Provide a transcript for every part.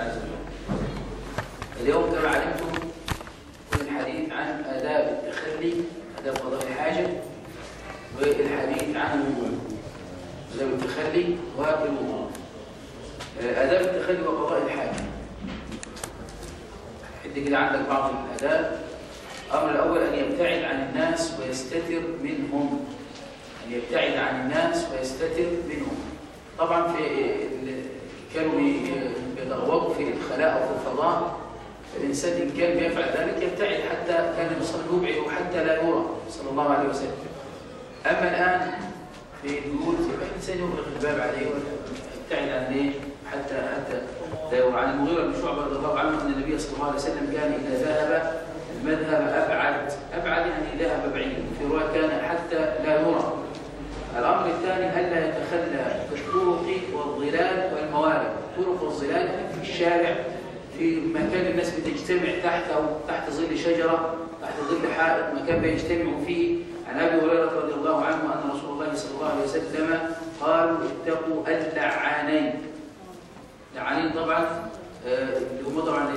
عز وجل اليوم كما علمتم الحديث عن آداب التخلي آداب قضاء الحاجة والحديث عن الوضوء آداب التخلي والوضوء آداب التخلي وقضاء الحاجة. حد كده عندك بعض الآداب. الأمر الأول أن يبتعد عن الناس ويستتر منهم. أن يبتعد عن الناس ويستتر منهم. طبعا في كانوا بيتغوطوا في الخلاء أو في الفضاء الإنسان إن كان بيفعل ذلك يبتعد حتى كان يصلي يبعد حتى لا يرى صلى الله عليه وسلم. أما الآن في البيوت الإنسان يغلق الباب عليه ويبتعد عن إيه؟ حتى حتى لا يرى. عن المغيرة بن شعبة رضي الله عنه أن النبي صلى الله عليه وسلم كان إذا ذهب المذهب أبعد. أبعد يعني ذهب بعيد. في رواية كان حتى لا يرى. الأمر الثاني ألا يتخلى في الطرق والظلال والموارد؟ الطرق والظلال في الشارع في مكان الناس بتجتمع تحته تحت ظل شجرة تحت ظل حائط مكان بيجتمعوا فيه. عن أبي هريرة رضي الله عنه أن رسول الله صلى الله عليه وسلم قالوا اتقوا اللعانين. لعانين طبعا اللي هم طبعا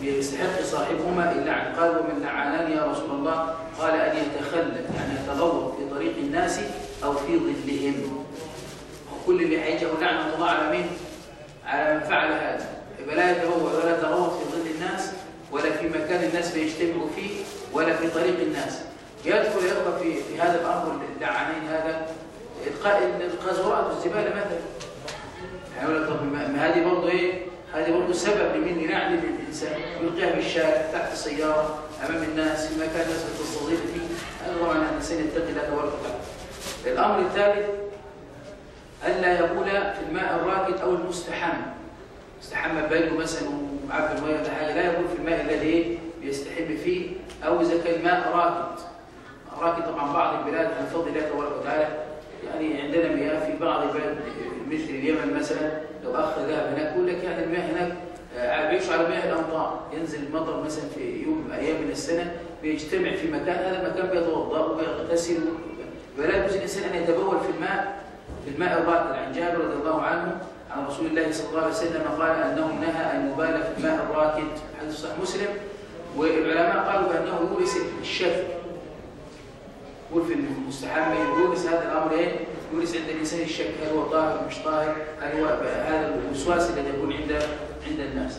بيستحق صاحبهما اللعن. قال ومن لعانان يا رسول الله؟ قال أن يتخلى يعني يتغوط في طريق الناس أو في ظلهم. وكل اللي هيجي لعنة الله على مين؟ على من فعل هذا. يبقى لا يتغوط ولا يتغوط في ظل الناس ولا في مكان الناس بيجتمعوا فيه ولا في طريق الناس. يدخل يبقى في, في هذا الأمر اللعانين هذا. القذورات والزبالة مثلا. يعني طب ما هذه برضه إيه؟ هذه برضه سبب لمن ينعل الانسان يلقيها بالشارع تحت السيارة أمام الناس في مكان الناس بتستضيف فيه. هذا طبعا الإنسان يتقي الله تبارك الأمر الثالث يقول في الماء الراكد أو المستحم. استحمى باله مثلا ومعبي الميه ولا حاجة. لا يقول في الماء الذي بيستحم فيه أو إذا كان الماء راكد. راكد طبعا بعض البلاد من فضل الله تبارك وتعالى. يعني عندنا مياه في بعض البلاد مثل اليمن مثلا. لو اخ ذهب هناك يقول لك يعني المياه هناك بيعيشوا على مياه الأمطار. ينزل المطر مثلا في يوم من أيام من السنة بيجتمع في مكان هذا المكان بيتوضأ ويغتسل. ولا يجوز الإنسان أن يتبول في الماء في الماء الراكد عن جابر رضي الله عنه عن رسول الله صلى الله عليه وسلم قال أنه نهى أن يبال في الماء الراكد حديث صحيح مسلم والعلماء قالوا بأنه يورث الشك يقول في المستحمى يورث هذا الأمر إيه؟ يورث عند الإنسان الشك هل هو طاهر مش طاهر؟ هل هو هذا الوسواس الذي يكون عند عند الناس.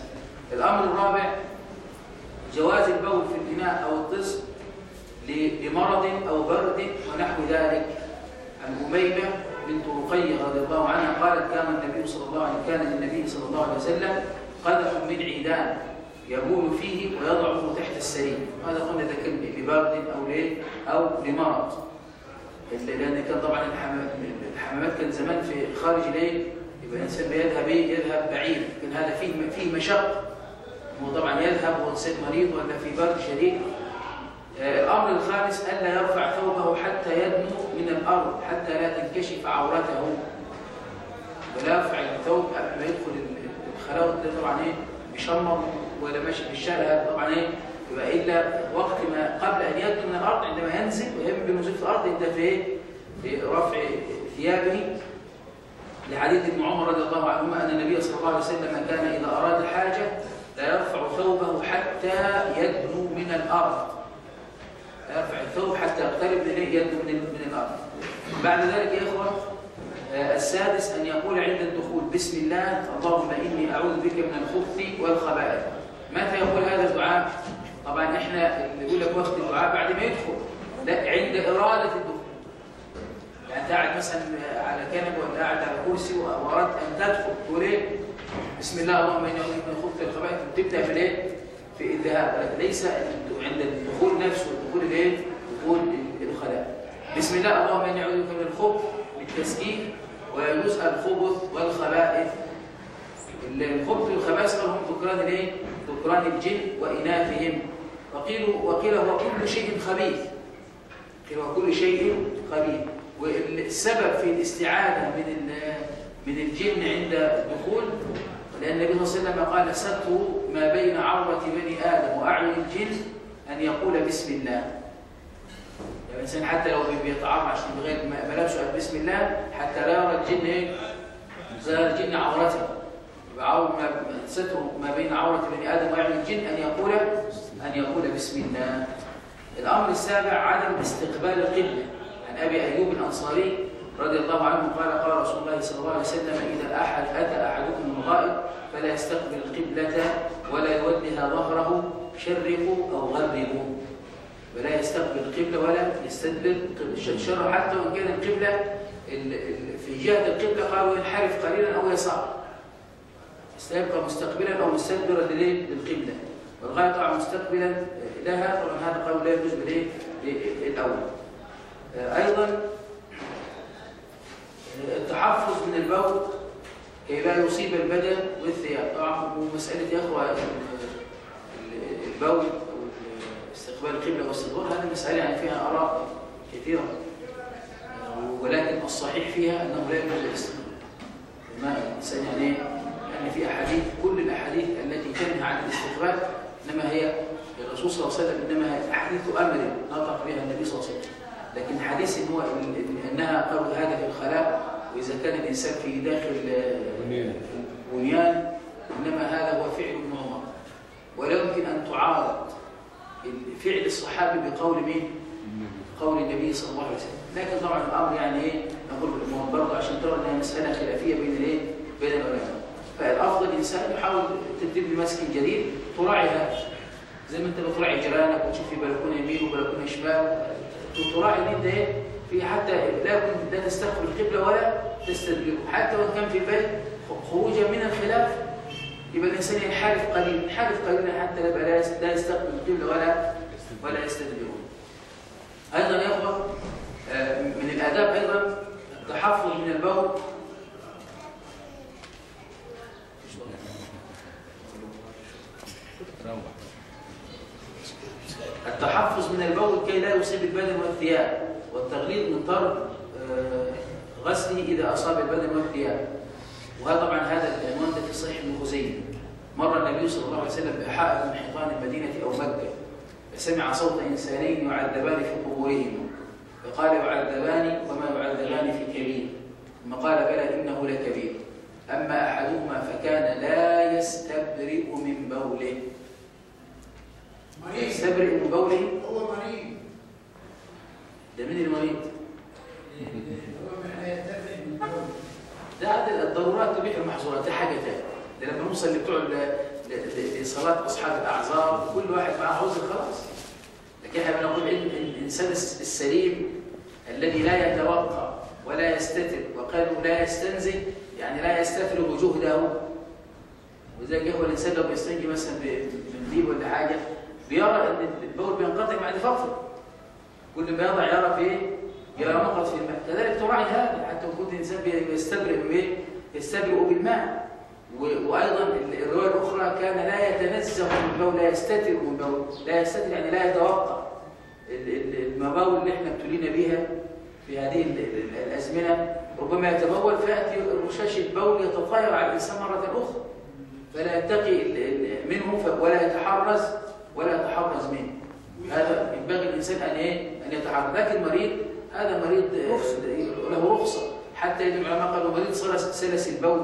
الأمر الرابع جواز البول في الإناء أو الطست لمرض أو برد ونحو ذلك. عن أميمة بنت رقيه رضي الله عنها قالت كان النبي صلى الله عليه كان للنبي صلى الله عليه وسلم قدح من عيدان يبول فيه ويضعه تحت السرير. هذا قلنا كان لبرد أو ليه؟ أو لمرض. لأن كان طبعا الحمامات كان زمان في خارج الليل يبقى الإنسان بيذهب إيه؟ يذهب بعيد. لكن هذا فيه فيه مشقة. هو طبعا يذهب وانسان مريض ولا في برد شديد. الأمر الخامس الا يرفع ثوبه حتى يدنو من الأرض حتى لا تنكشف عورته. ولا يرفع الثوب قبل ما يدخل الخلاوه ده طبعا إيه بيشمر ولا ماشي في الشارع طبعا إيه يبقى إلا وقت ما قبل أن يدنو من الأرض عندما ينزل ويهم بنزول في الأرض يبدا في في رفع ثيابه. لحديث ابن عمر رضي الله عنهما أن النبي صلى الله عليه وسلم كان إذا أراد حاجة لا يرفع ثوبه حتى يدنو من الأرض. لا يرفع الثوب حتى يقترب من يدنو من, من الأرض. بعد ذلك يا إخوة السادس أن يقول عند الدخول بسم الله اللهم إني أعوذ بك من الخبث والخبائث. متى يقول هذا الدعاء؟ طبعا إحنا اللي يقول لك وقت الدعاء بعد ما يدخل. لا عند إرادة الدخول. يعني انت قاعد مثلا على كنب ولا قاعد على كرسي وأردت أن تدخل تقول إيه؟ بسم الله اللهم إني أعوذ بك من الخبث والخبائث. وتبدأ في الايه في الذهاب ليس عند الدخول نفسه. الدخول الايه دخول الخلاء. بسم الله اللهم إني أعوذ بك من الخبث بالتسجيل ويجوز الخبث والخبائث. الخبث والخبائث قالوا هم ذكران الايه ذكران الجن وإناثهم. وقيل وقيل هو كل شيء خبيث. قيل هو كل شيء خبيث. والسبب في الاستعاذة من من الجن عند الدخول لأن النبي صلى الله عليه وسلم قال ستر ما بين عورة بني آدم وأعين الجن أن يقول بسم الله. يعني الإنسان حتى لو بيتعرض عشان بغير ملابسه قال بسم الله حتى لا يرى الجن لا يرى الجن عورته. ستر ما بين عورة بني آدم ويعمل الجن أن يقول أن يقول بسم الله. الأمر السابع عدم استقبال القبلة. عن أبي أيوب الأنصاري رضي الله عنه قال قال رسول الله صلى الله عليه وسلم إذا أحد أتى أحدكم الغائب فلا يستقبل القبلة ولا يوجه ظهره شرقوا أو غربوا. ولا يستقبل القبلة ولا يستدبر الشر حتى وإن كان القبلة في جهة القبلة قالوا ينحرف قليلا أو يسار سيبقى مستقبلا أو مستدبرا للقبلة. والغاية طبعا مستقبلا لها طبعا هذا قول لا يجوز بالايه الأول أيضا التحفظ من البول كي لا يصيب البدن والثياب طبعا مساله يا أخوة البول أو استقبال القبلة واستدبار هذه مسألة يعني فيها آراء كثيرة. ولكن الصحيح فيها أنه لا يجوز الاستقبال. ما الانسان يعني يعني في أحاديث كل الأحاديث التي تنهى عن الاستقبال إنما هي الرسول صلى الله عليه وسلم إنما حديث أمر نطق بها النبي صلى الله عليه وسلم. لكن حديث إن هو إنها قول هذا في الخلاء وإذا كان الإنسان في داخل بنيان. إنما هذا هو فعل ابن عمر ولا يمكن أن تعارض فعل الصحابي بقول مين؟ قول النبي صلى الله عليه وسلم. لكن طبعا الأمر يعني إيه؟ نقول برضه عشان ترى إنها مسألة خلافية بين الإيه؟ بين العلماء. فالأفضل الإنسان يحاول تدريب مسك جديد تراعي هذا. زي ما أنت بتراعي جيرانك وتشوف في بلكونة يمين وبلكونة شمال. تراعي إن أنت إيه في حتى لا لا تستقبل القبلة ولا تستدبره حتى وإن كان في البيت خروجا من الخلاف يبقى الإنسان ينحرف قليلا ينحرف قليلا حتى لا لا يستقبل القبلة ولا ولا يستدبره أيضا يا اخوه من الآداب أيضا التحفظ من البول. التحفظ من البول كي لا يصيب البدن والثياب والتغليظ من طرد آه، غسله إذا أصاب البدن والثياب وهذا طبعا هذا العنوان في صحيح ابن خزيمة. مر النبي صلى الله عليه وسلم بحائط من حيطان المدينة أو مكة. فسمع صوت إنسانين يعذبان في قبورهما فقال يعذبان وما يعذبان في كبير. ثم قال بلى إنه لكبير. أما أحدهما فكان لا يستبرئ من بوله. يستبرئ من بوله هو مريض. ده مين المريض؟ ده الضرورات تبيح المحظورات ده حاجة تانية ده لما نوصل لبتوع ل- ل- لصلاة أصحاب الأعذار كل واحد معاه عذر خلاص. لكن إحنا بنقول الس- السليم الذي لا يتوقع ولا يستتر وقالوا لا يستنزل يعني لا يستفرغ جهده وذلك هو الإنسان لو بيستنجي مثلا بمنديل ولا حاجة بيرى إن البول بينقطع بعد فتره كل ما يضع يرى في يرى نقط في الماء كذلك تراعي هذا. حتى وجود الانسان بيستبرئ بايه يستبرئ بالماء. وأيضا ال- الرواية الأخرى كان لا يتنزه من البول لا يستتر من البول لا يستتر يعني لا يتوقع ال- ال- المباول اللي إحنا ابتلينا بها في هذه ال- ال- الأزمنة ربما يتبول فيأتي رشاش البول يتطاير على الإنسان مرة أخرى. فلا يتقي منه ولا يتحرز. ولا يتحرز منه. هذا ينبغي الإنسان أن إيه؟ أن يتحرز. لكن مريض هذا مريض آه، له رخصة. حتى ان العلماء قالوا مريض سلس البول.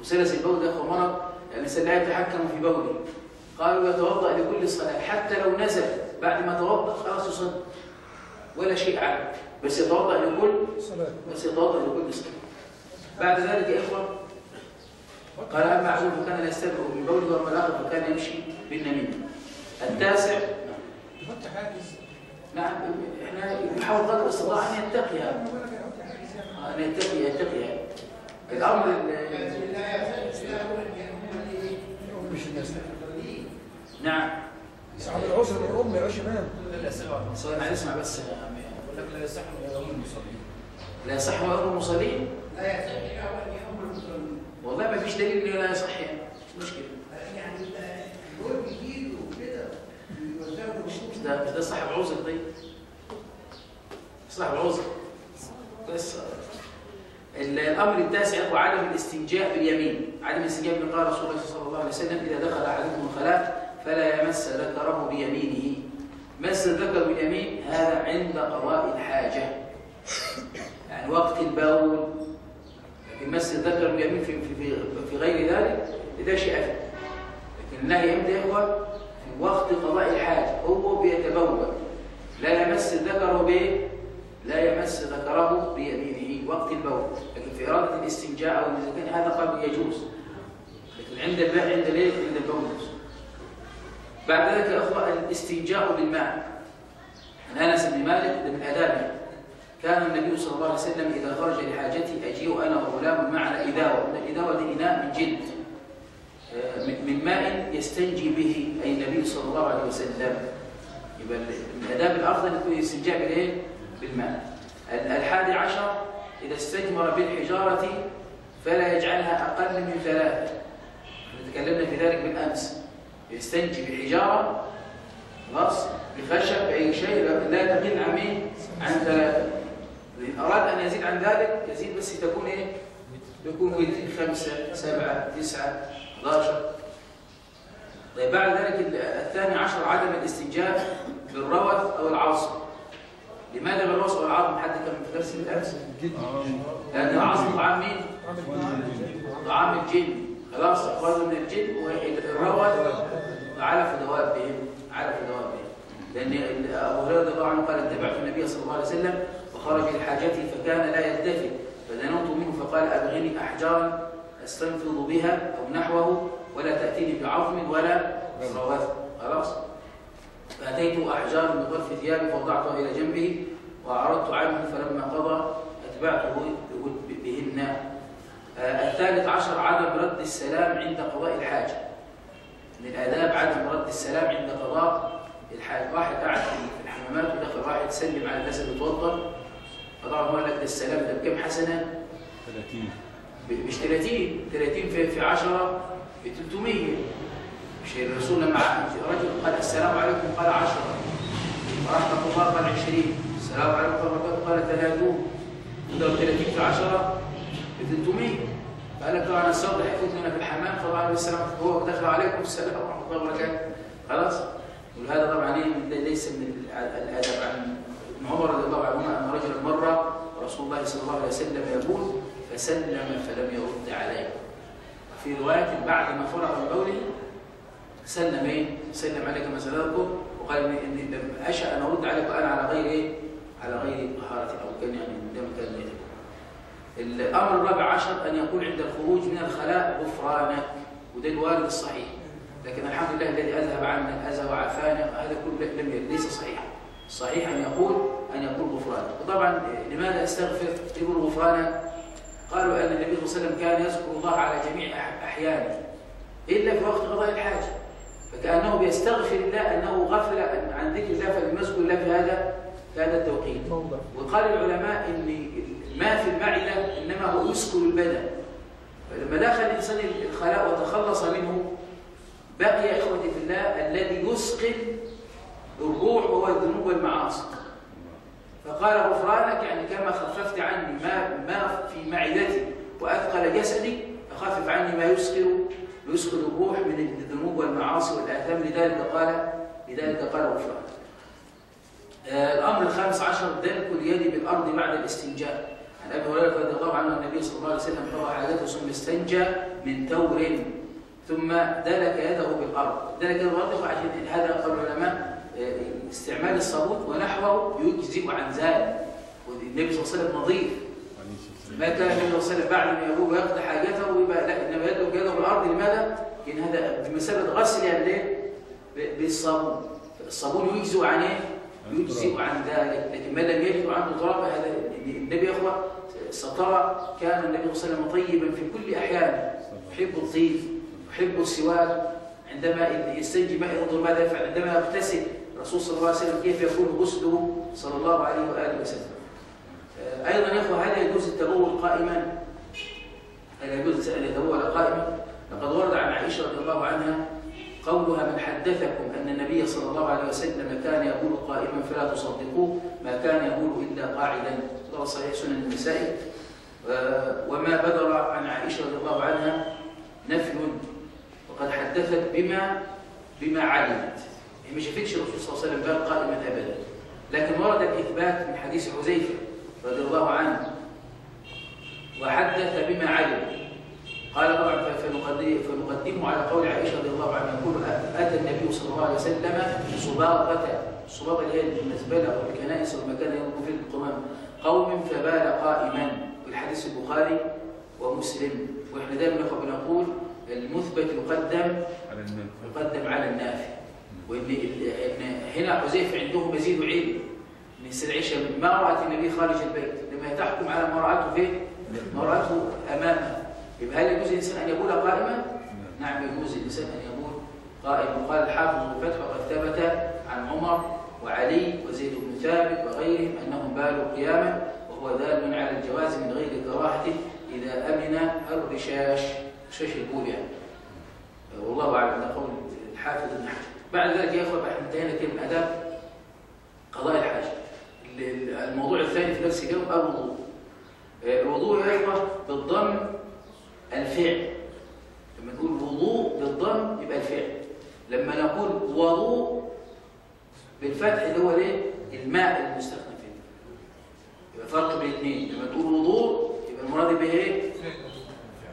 وسلس البول ده مرض يعني الإنسان لا يتحكم في بوله. قالوا يتوضأ لكل صلاة حتى لو نزل بعد ما توضأ خلاص يصلي. ولا شيء عليه. بس يتوضأ لكل صلاة. بس يتوضأ لكل صلاة. بعد ذلك يا إخوة قال أما عزوه فكان لا يستبرئ من بوله واما الآخر فكان يمشي بالنميمه التاسع. يحط حاجز. نعم إحنا نحاول قدر الاستطاعة أن يتقي هذا. يعني أن يتقي يتقي هذا. الامر مش نعم. صاحب العسر من الأم يا باشا سؤال معلش اسمع بس يا عم. لا يصح يوم المصلين. لا يصح أمر المصلين؟ لا يستبرئ أمر المصلين. والله ما فيش دليل إنه لا يصح يعني. مش مشكلة. يعني ده ده صاحب عذر طيب صاحب عذر بس. ال- الأمر التاسع هو عدم الاستنجاء باليمين. عدم الاستنجاء باليمين قال رسول الله صلى الله عليه وسلم إذا دخل أحدكم الخلاء فلا يمس ذكره بيمينه. مس الذكر باليمين هذا عند قضاء الحاجة. يعني وقت البول. يمس الذكر بيمين في, في, في, غير ذلك ده شيء أفضل لكن النهي إمتى يا إخوة؟ في وقت قضاء الحاجة هو بيتبول لا يمس ذكره بايه؟ لا يمس ذكره بيمينه وقت البول لكن في إرادة الاستنجاء إذا كان هذا قبل يجوز لكن عند الماء عند ليه؟ عند البول. بعد ذلك يا أخوة الاستنجاء بالماء عن أنس بن مالك ده من آدابه كان النبي صلى الله عليه وسلم إذا خرج لحاجته أجيء أنا وغلام ما على إداوة الإداوة دي إناء من جلد من ماء يستنجي به أي النبي صلى الله عليه وسلم يبقى من آداب الأفضل يكون الاستنجاء بالإيه؟ بالماء ال- الحادي عشر إذا استجمر بالحجارة فلا يجعلها أقل من ثلاثة تكلمنا في ذلك بالأمس يستنجي بحجارة خلاص بخشب بأي شيء لا- تقل عن؟ عن ثلاثة إن أراد أن يزيد عن ذلك يزيد بس تكون إيه؟ يكون وتر خمسة سبعة تسعة 11 طيب بعد ذلك ال- الثاني عشر عدم الاستنجاء بالروث أو العصر لماذا بالروث أو العظم حد كان في درس الأمس؟ لأن العظم طعام مين؟ طعام الجن. خلاص أخرجوا من الجن والروث علف دوابهم علف دوابهم لأن أبو هريرة رضي الله عنه قال اتبعت النبي صلى الله عليه وسلم وخرج لحاجته فكان لا يلتفت. فدنوت منه فقال أبغني أحجارا أستنفض بها أو نحوه ولا تأتيني بعظم ولا روث خلاص؟ فأتيت أحجار من غرف ثيابي فوضعتها إلى جنبه وأعرضت عنه فلما قضى أتبعته بهن آه، الثالث عشر عدم رد السلام عند قضاء الحاجة من الآداب عدم رد السلام عند قضاء الحاجة واحد قاعد في الحمامات ودخل واحد يسلم على الناس اللي بتوضى فطبعا هو قال لك السلام ده بكام حسنة؟ 30 ب- مش 30 30 في في 10 ب 300 مش الرسول لما رجل قال السلام عليكم قال 10 ورحمة الله قال 20 السلام عليكم ورحمة الله قال 30 وضرب 30 في 10 ب 300 فقال لك طبعا الصوت هيفوتنا في الحمام. طبعا السلام هو دخل عليكم السلام ورحمة الله وبركاته. خلاص؟ وهذا طبعا ليس من الأدب عن ابن عمر رضي الله عنهما أن رجلا مر ورسول الله صلى الله عليه وسلم يقول فسلم فلم يرد عليه. في رواية بعد ما فرغ من قوله سلم إيه؟ سلم عليك كما سألتكم وقال إني لم أشأ أن أرد عليك وأنا على غير إيه؟ على غير طهارة أو كان يعني ده كان؟ الأمر الرابع عشر أن يقول عند الخروج من الخلاء غفرانك. وده الوارد الصحيح. لكن الحمد لله الذي أذهب عنا الأذى وعافانا هذا كله لم ليس صحيحا. صحيح أن يقول أن يقول غفرانك. وطبعا لماذا أستغفر؟ يقول غفرانك قالوا أن النبي صلى الله عليه وسلم كان يذكر الله على جميع أح- أحيانه إلا في وقت قضاء الحاجة فكأنه بيستغفر الله أنه غفل عن- ذكر الله فلم يذكر الله في هذا في هذا التوقيت. وقال العلماء إن الماء في المعده إنما هو يسكن البدن. فلما دخل الإنسان الخلاء وتخلص منه بقي إخوتي في الله الذي يسقل الروح وهو الذنوب والمعاصي. فقال غفرانك يعني كما خففت عني ما ما في معدتي وأثقل جسدي فخفف عني ما يسقل يسقل الروح من الذنوب والمعاصي والآثام. لذلك قال لذلك قال غفرانك آه، الأمر الخامس عشر دلك اليد بالأرض بعد الاستنجاء. عن أبي هريرة رضي الله عنه النبي صلى الله عليه وسلم قضى حاجته ثم استنجى من تور ثم دلك يده بالأرض. دلك يده بالأرض عشان هذا قال العلماء آه، استعمال الصابون ونحوه يجزئ عن ذلك. والنبي صلى الله عليه وسلم نظيف. ما كان النبي صلى الله عليه وسلم بعد ما يقول ويقضي حاجته ويبقى لا إنما يدلك يده بالارض لماذا؟ لأن هذا بمثابة غسل يعني؟ ب- بالصابون. الصابون يجزئ عن إيه؟ يجزئ عن ذلك. لكن من لم يجد عنده تراب هذا النبي يا إخوة سترى كان النبي صلى الله عليه وسلم طيبا في كل أحيانه. يحب الطيب يحب السواك عندما يستنجي ماء ينظر ماذا يفعل؟ عندما يغتسل. الرسول صلى الله عليه وسلم كيف يكون غسله صلى الله عليه وآله وسلم. آه، أيضا يا أخوة هل يجوز التبول قائما؟ هل يجوز ان يتبول قائما؟ لقد ورد عن عائشة رضي الله عنها قولها من حدثكم أن النبي صلى الله عليه وسلم كان يقول قائما فلا تصدقوه ما كان يقول إلا قاعدا. رواه صحيح سنن النسائي. آه، وما بدر عن عائشة رضي الله عنها نفل وقد حدثت بما بما علمت. هي ما شافتش الرسول صلى الله عليه وسلم بال قائما أبدا لكن ورد الإثبات من حديث حذيفة رضي الله عنه. وحدث بما علم قال طبعا فنقدمه على قول عائشة رضي الله عنها يقول أتى النبي صلى الله عليه وسلم صباغه الصباغه اللي هي المزبله والكنائس والمكان ينظر فيه القمام قوم فبال قائما. والحديث البخاري ومسلم. وإحنا دائما نقول- بنقول المثبت يقدم يقدم على النافع. وان إن هنا حذيفة عنده مزيد علم ان السيده عائشه ما رات النبي خارج البيت. لما تحكم على ما رأته فين؟ ما رأته أمامه. يبقى هل يجوز للانسان أن يقول قائما؟ نعم يجوز للانسان أن يقول قائما وقال الحافظ بن فتح وقد ثبت عن عمر وعلي وزيد بن ثابت وغيرهم أنهم بالوا قياما وهو دال على الجواز من غير كراهة إذا أمن الرشاش. رشاش البول يعني؟ والله أعلم. ده قول الحافظ ابن حجر. بعد ذلك يا أخوة إحنا انتهينا كده من اداب قضاء الحاجة ال- ال- الموضوع الثاني في نفس اليوم الوضوء. آه، الوضوء يا أخوة بالضم الفعل. لما نقول وضوء بالضم يبقى الفعل. لما نقول وضوء بالفتح اللي هو الايه الماء المستخدم فيه. يبقى فرق بين الاثنين لما تقول وضوء يبقى المراد به إيه؟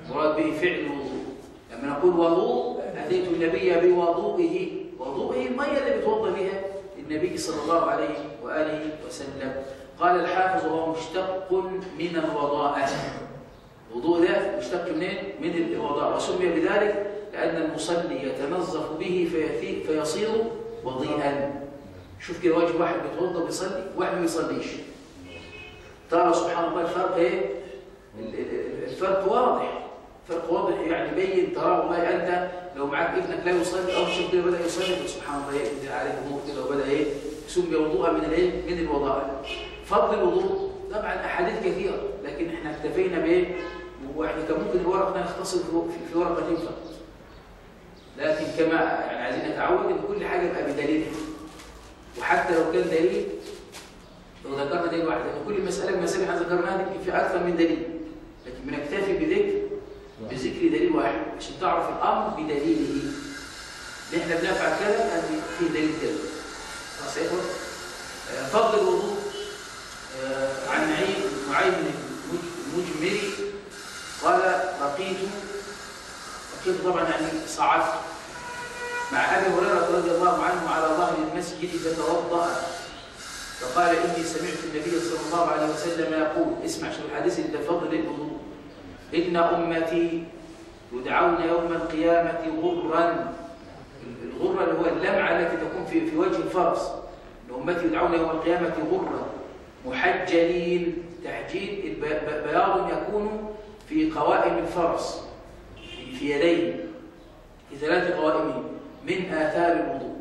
مراد به فعل الوضوء. لما نقول وضوء أتيت النبي بوضوئه. وضوئه المية اللي بيتوضا بها؟ النبي صلى الله عليه وآله وسلم. قال الحافظ وهو مشتق من الوضاءة الوضوء ده مشتق منين؟ من الوضاء. وسمي بذلك لأن المصلي يتنظف به فيصير وضيئا. شوف كده وجه واحد بيتوضأ بيصلي واحد ما بيصليش. ترى سبحان الله الفرق إيه؟ ال- ال- الفرق واضح. فرق واضح يعني بين ترى والله أنت لو معاك ابنك لا يصلي أو شوف كده بدا يصلي سبحان الله يقدر عليه امور كده وبدأ إيه؟ سمي وضوءا من الإيه؟ من الوضاء. فضل الوضوء طبعا أحاديث كثيرة لكن إحنا اكتفينا بإيه؟ وإحنا كان ممكن الورق ده نختصر في- ورقتين فقط لكن كما يعني عايزين نتعود إن كل حاجة يبقى بدليلها وحتى لو كان دليل لو ذكرنا دليل واحد لأن كل مسألة من المسائل اللي إحنا ذكرناها في أكثر من دليل. لكن بنكتفي بذكر بذكر دليل واحد عشان تعرف الأمر بدليله. اللي إحنا بنفعل كذا يعني في دليل كذا خلاص يا إخوة؟ آه، فضل الوضوء آه، عن نعيم نعيم المجمري قال لقيت لقيت طبعا يعني صعدت. مع أبي هريرة رضي الله عنه على ظهر المسجد فتوضأ. فقال إني سمعت النبي صلى الله عليه وسلم يقول اسمع شوف الحديث اللي فضل الوضوء. إن أمتي يدعون يوم القيامة غرا. الغرة اللي هو اللمعة التي تكون في في وجه الفرس. إن أمتي يدعون يوم القيامة غرا. محجلين. تحجيل بياض يكون في قوائم الفرس. في- يديه في ثلاث قوائم. من آثار الوضوء.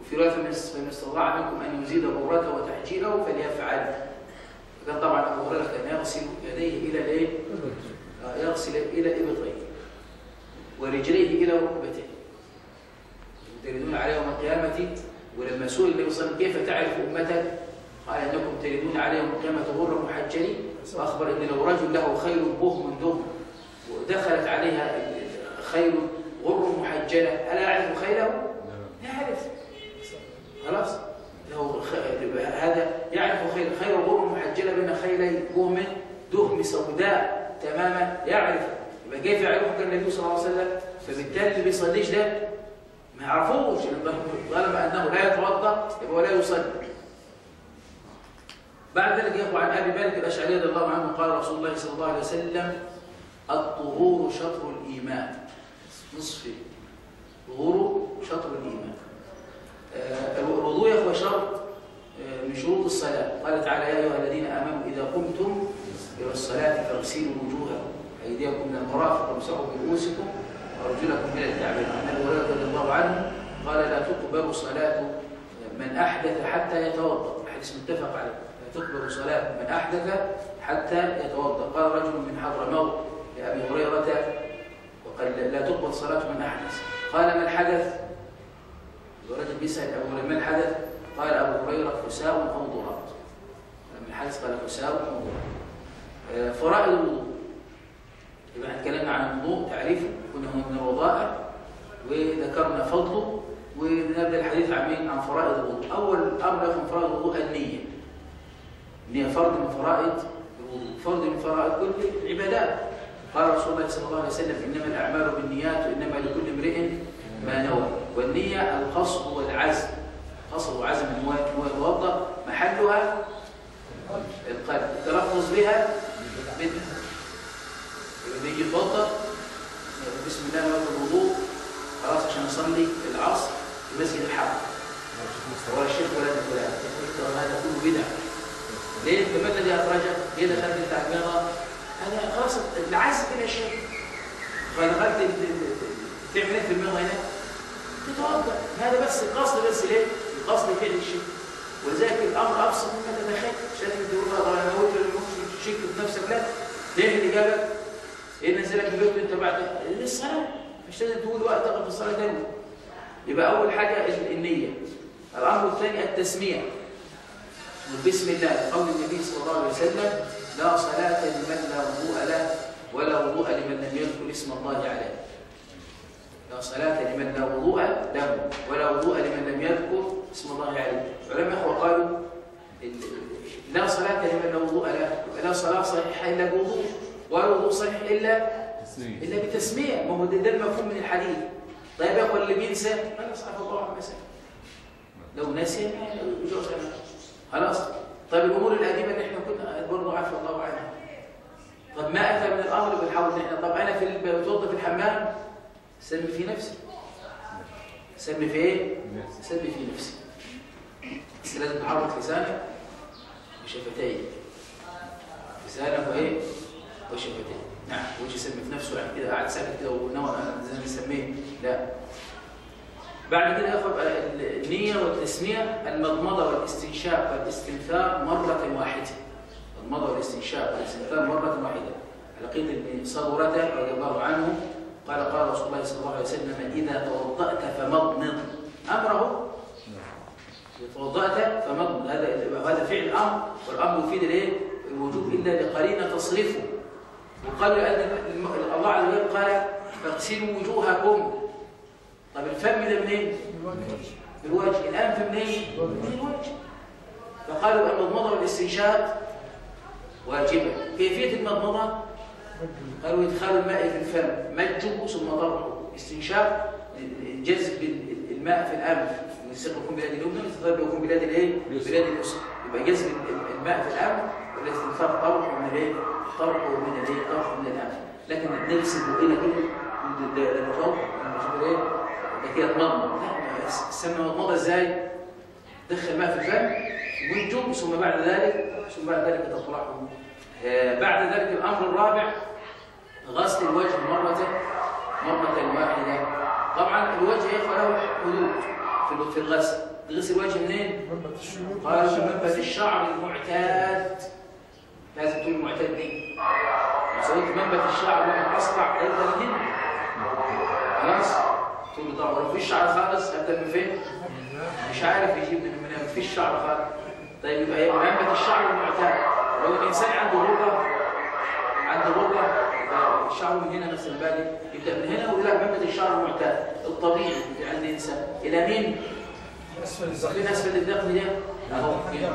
وفي رواية فمن استطاع منكم أن يزيد غرته وتحجيله فليفعل. كان طبعا أبو هريرة كان يغسل يديه إلى الإيه؟ آه، يغسل إلى إبطيه ورجليه إلى ركبتيه تردون عليه يوم القيامة ولما سئل النبي صلى الله عليه وسلم كيف تعرف أمتك؟ قال إنكم تردون عليه يوم القيامة غر محجلين وأخبر أن لو رجل له خيل بهم دهم ودخلت عليها خيل غر محجلة ألا يعرف خيله؟ يعرف خلاص هذا يعرف خير خير غر محجلة بين خيلي بهم دهم سوداء تماما. يعرف. يبقى كيف يعرفه؟ كان النبي صلى الله عليه وسلم فبالتالي اللي بيصليش ده ما يعرفوش. طالما أنه لا يتوضأ يبقى هو لا يصلي. بعد ذلك يقول عن أبي مالك الأشعري رضي الله عنه قال رسول الله صلى الله عليه وسلم الطهور شطر الإيمان. نصف الطهور شطر الإيمان. الوضوء يا اخوه شرط آه، من شروط الصلاة. قال تعالى يا أيها الذين آمنوا إذا قمتم إلى الصلاة فاغسلوا وجوهكم أيديكم من المرافق وامسحوا برؤوسكم وأرجلكم إلى الكعبين. عن هريرة رضي الله عنه قال لا تقبل صلاة من أحدث حتى يتوضأ. الحديث متفق عليه. لا تقبل صلاة من أحدث حتى يتوضأ. قال رجل من حضرموت لأبي هريرة وقال لا تقبل صلاة من أحدث. قال ما الحدث الرجل أبو هريرة ما الحدث؟ قال أبو هريرة فساء أو ضراب لما الحدث قال فساء أو ضراب آه، فرائض الوضوء. يبقى اتكلمنا عن الوضوء تعريفه هو من الوضائع وذكرنا فضله ونبدأ الحديث عن مين؟ عن فرائض الوضوء. أول أمر من فرائض الوضوء النية. النية فرض من فرائض الوضوء. فرض من فرائض كل العبادات. قال رسول الله صلى الله عليه وسلم إنما الأعمال بالنيات وإنما لكل امرئ ما نوى. والنية القصد والعزم. قصد وعزم يتوضا محلها القلب. التلفظ بها بدعه يبقى بيجي يتوضا بسم الله نوى الوضوء. خلاص عشان اصلي العصر في مسجد الحرم هو الشيخ فلان فلان هذا كله بدعه ليه؟ فما الذي أخرجك؟ ليه دخلت أنت على المغرب؟ هذا خلاص العزم إلى شيء فدخلت تعمل إيه في المغرب هنا؟ تتوضا هذا بس القصد بس ليه؟ القصد فعل الشيء. ولذلك الأمر أبسط مما تتخيل. مش لازم تقول أنا موت ولا ممكن تشك في نفسك. لا. ليه اللي جابك؟ إيه نزلك البيت أنت بعد؟ للصلاة. مش لازم تقول وقت تقف الصلاة تاني. يبقى أول حاجة النية. الأمر الثاني التسميه بسم الله قول النبي صلى الله عليه وسلم لا صلاة لمن لا وضوء له ولا وضوء لمن لم يذكر اسم الله عليه. لا صلاة لمن لا وضوء له ولا وضوء لمن لم يذكر اسم الله عليه. العلماء اخوة قالوا لا صلاة لمن لا وضوء له ولا صلاة صحيحة إلا بوضوء ولا وضوء صحيح إلا إلا بتسمية ما هو ده, المفهوم من الحديث. طيب يا أخوة اللي بينسى خلاص عفى الله عما سأل لو نسي ما يجوز خلاص. طيب الأمور القديمة اللي إحنا كنا برضه عفى الله عنها. طب ما أتى من الأمر بنحاول نحن طب أنا في بتوضى في الحمام سمي في نفسي. سمي في إيه؟ سمي في نفسي. بس لازم تحرك لسانك وشفتيك لسانك وإيه؟ وشفتيك نعم. وجه يسمي في نفسه؟ يعني كده قاعد ساكت كده ونوع زي ما بنسميه لا. بعد كده ياخد النية والتسمية المضمضة والاستنشاق والاستنثار مرة واحدة. المضمضة والاستنشاق والاستنثار مرة واحدة. لقيت ابن صبرة رضي الله عنه قال قال رسول الله صلى الله عليه وسلم إذا توضأت فمضمض. أمره؟ توضأت فمضمض. هذا هذا فعل أمر والأمر يفيد الإيه؟ الوجوب. إلا لقرينة تصرفه. وقال الله عز وجل قال فاغسلوا وجوهكم. طب الفم ده منين؟ من الوجه الأنف منين؟ من الوجه فقالوا المضمضة والاستنشاق واجبة. كيفية المضمضة؟ قالوا إدخال الماء في الفم مجه ثم طرحه استنشاق جذب الماء في الأنف يستغرق يكون بلاد اليمنى يستغرق يكون بلاد الايه؟ بلاد اليسرى يبقى جذب الماء في الأنف والاستنثار طرحه من الإيه؟ طرحه من الإيه؟ طرحه من الأنف لكن نغسل بقنا كده الفوق نشوف إيه؟ ده كده تمضمض لا السمنة مضمضه إزاي؟ دخل ماء في الفم وانجم ثم بعد ذلك ثم بعد ذلك تطرحه بعد ذلك الأمر الرابع غسل الوجه مرة مرة واحدة. طبعا الوجه يقع له حدود في الغسل. تغسل الوجه منين؟ من منبت الشعر المعتاد. لازم تقول المعتاد دي سويت منبت الشعر واحد هيبقى من هنا خلاص؟ تقول طبعا لو في شعر خالص. هبدا من فين؟ مش عارف يجيب من من في الشعر خالص. طيب يبقى منبت الشعر المعتاد. لو الإنسان عنده غرة عنده غرة الشعر من هنا مثلا بالي يبدأ من هنا ويقول لك منبت الشعر المعتاد الطبيعي اللي عند الإنسان. إلى مين؟ أسفل فين الزقين أسفل الدقن ده؟ أهو كده.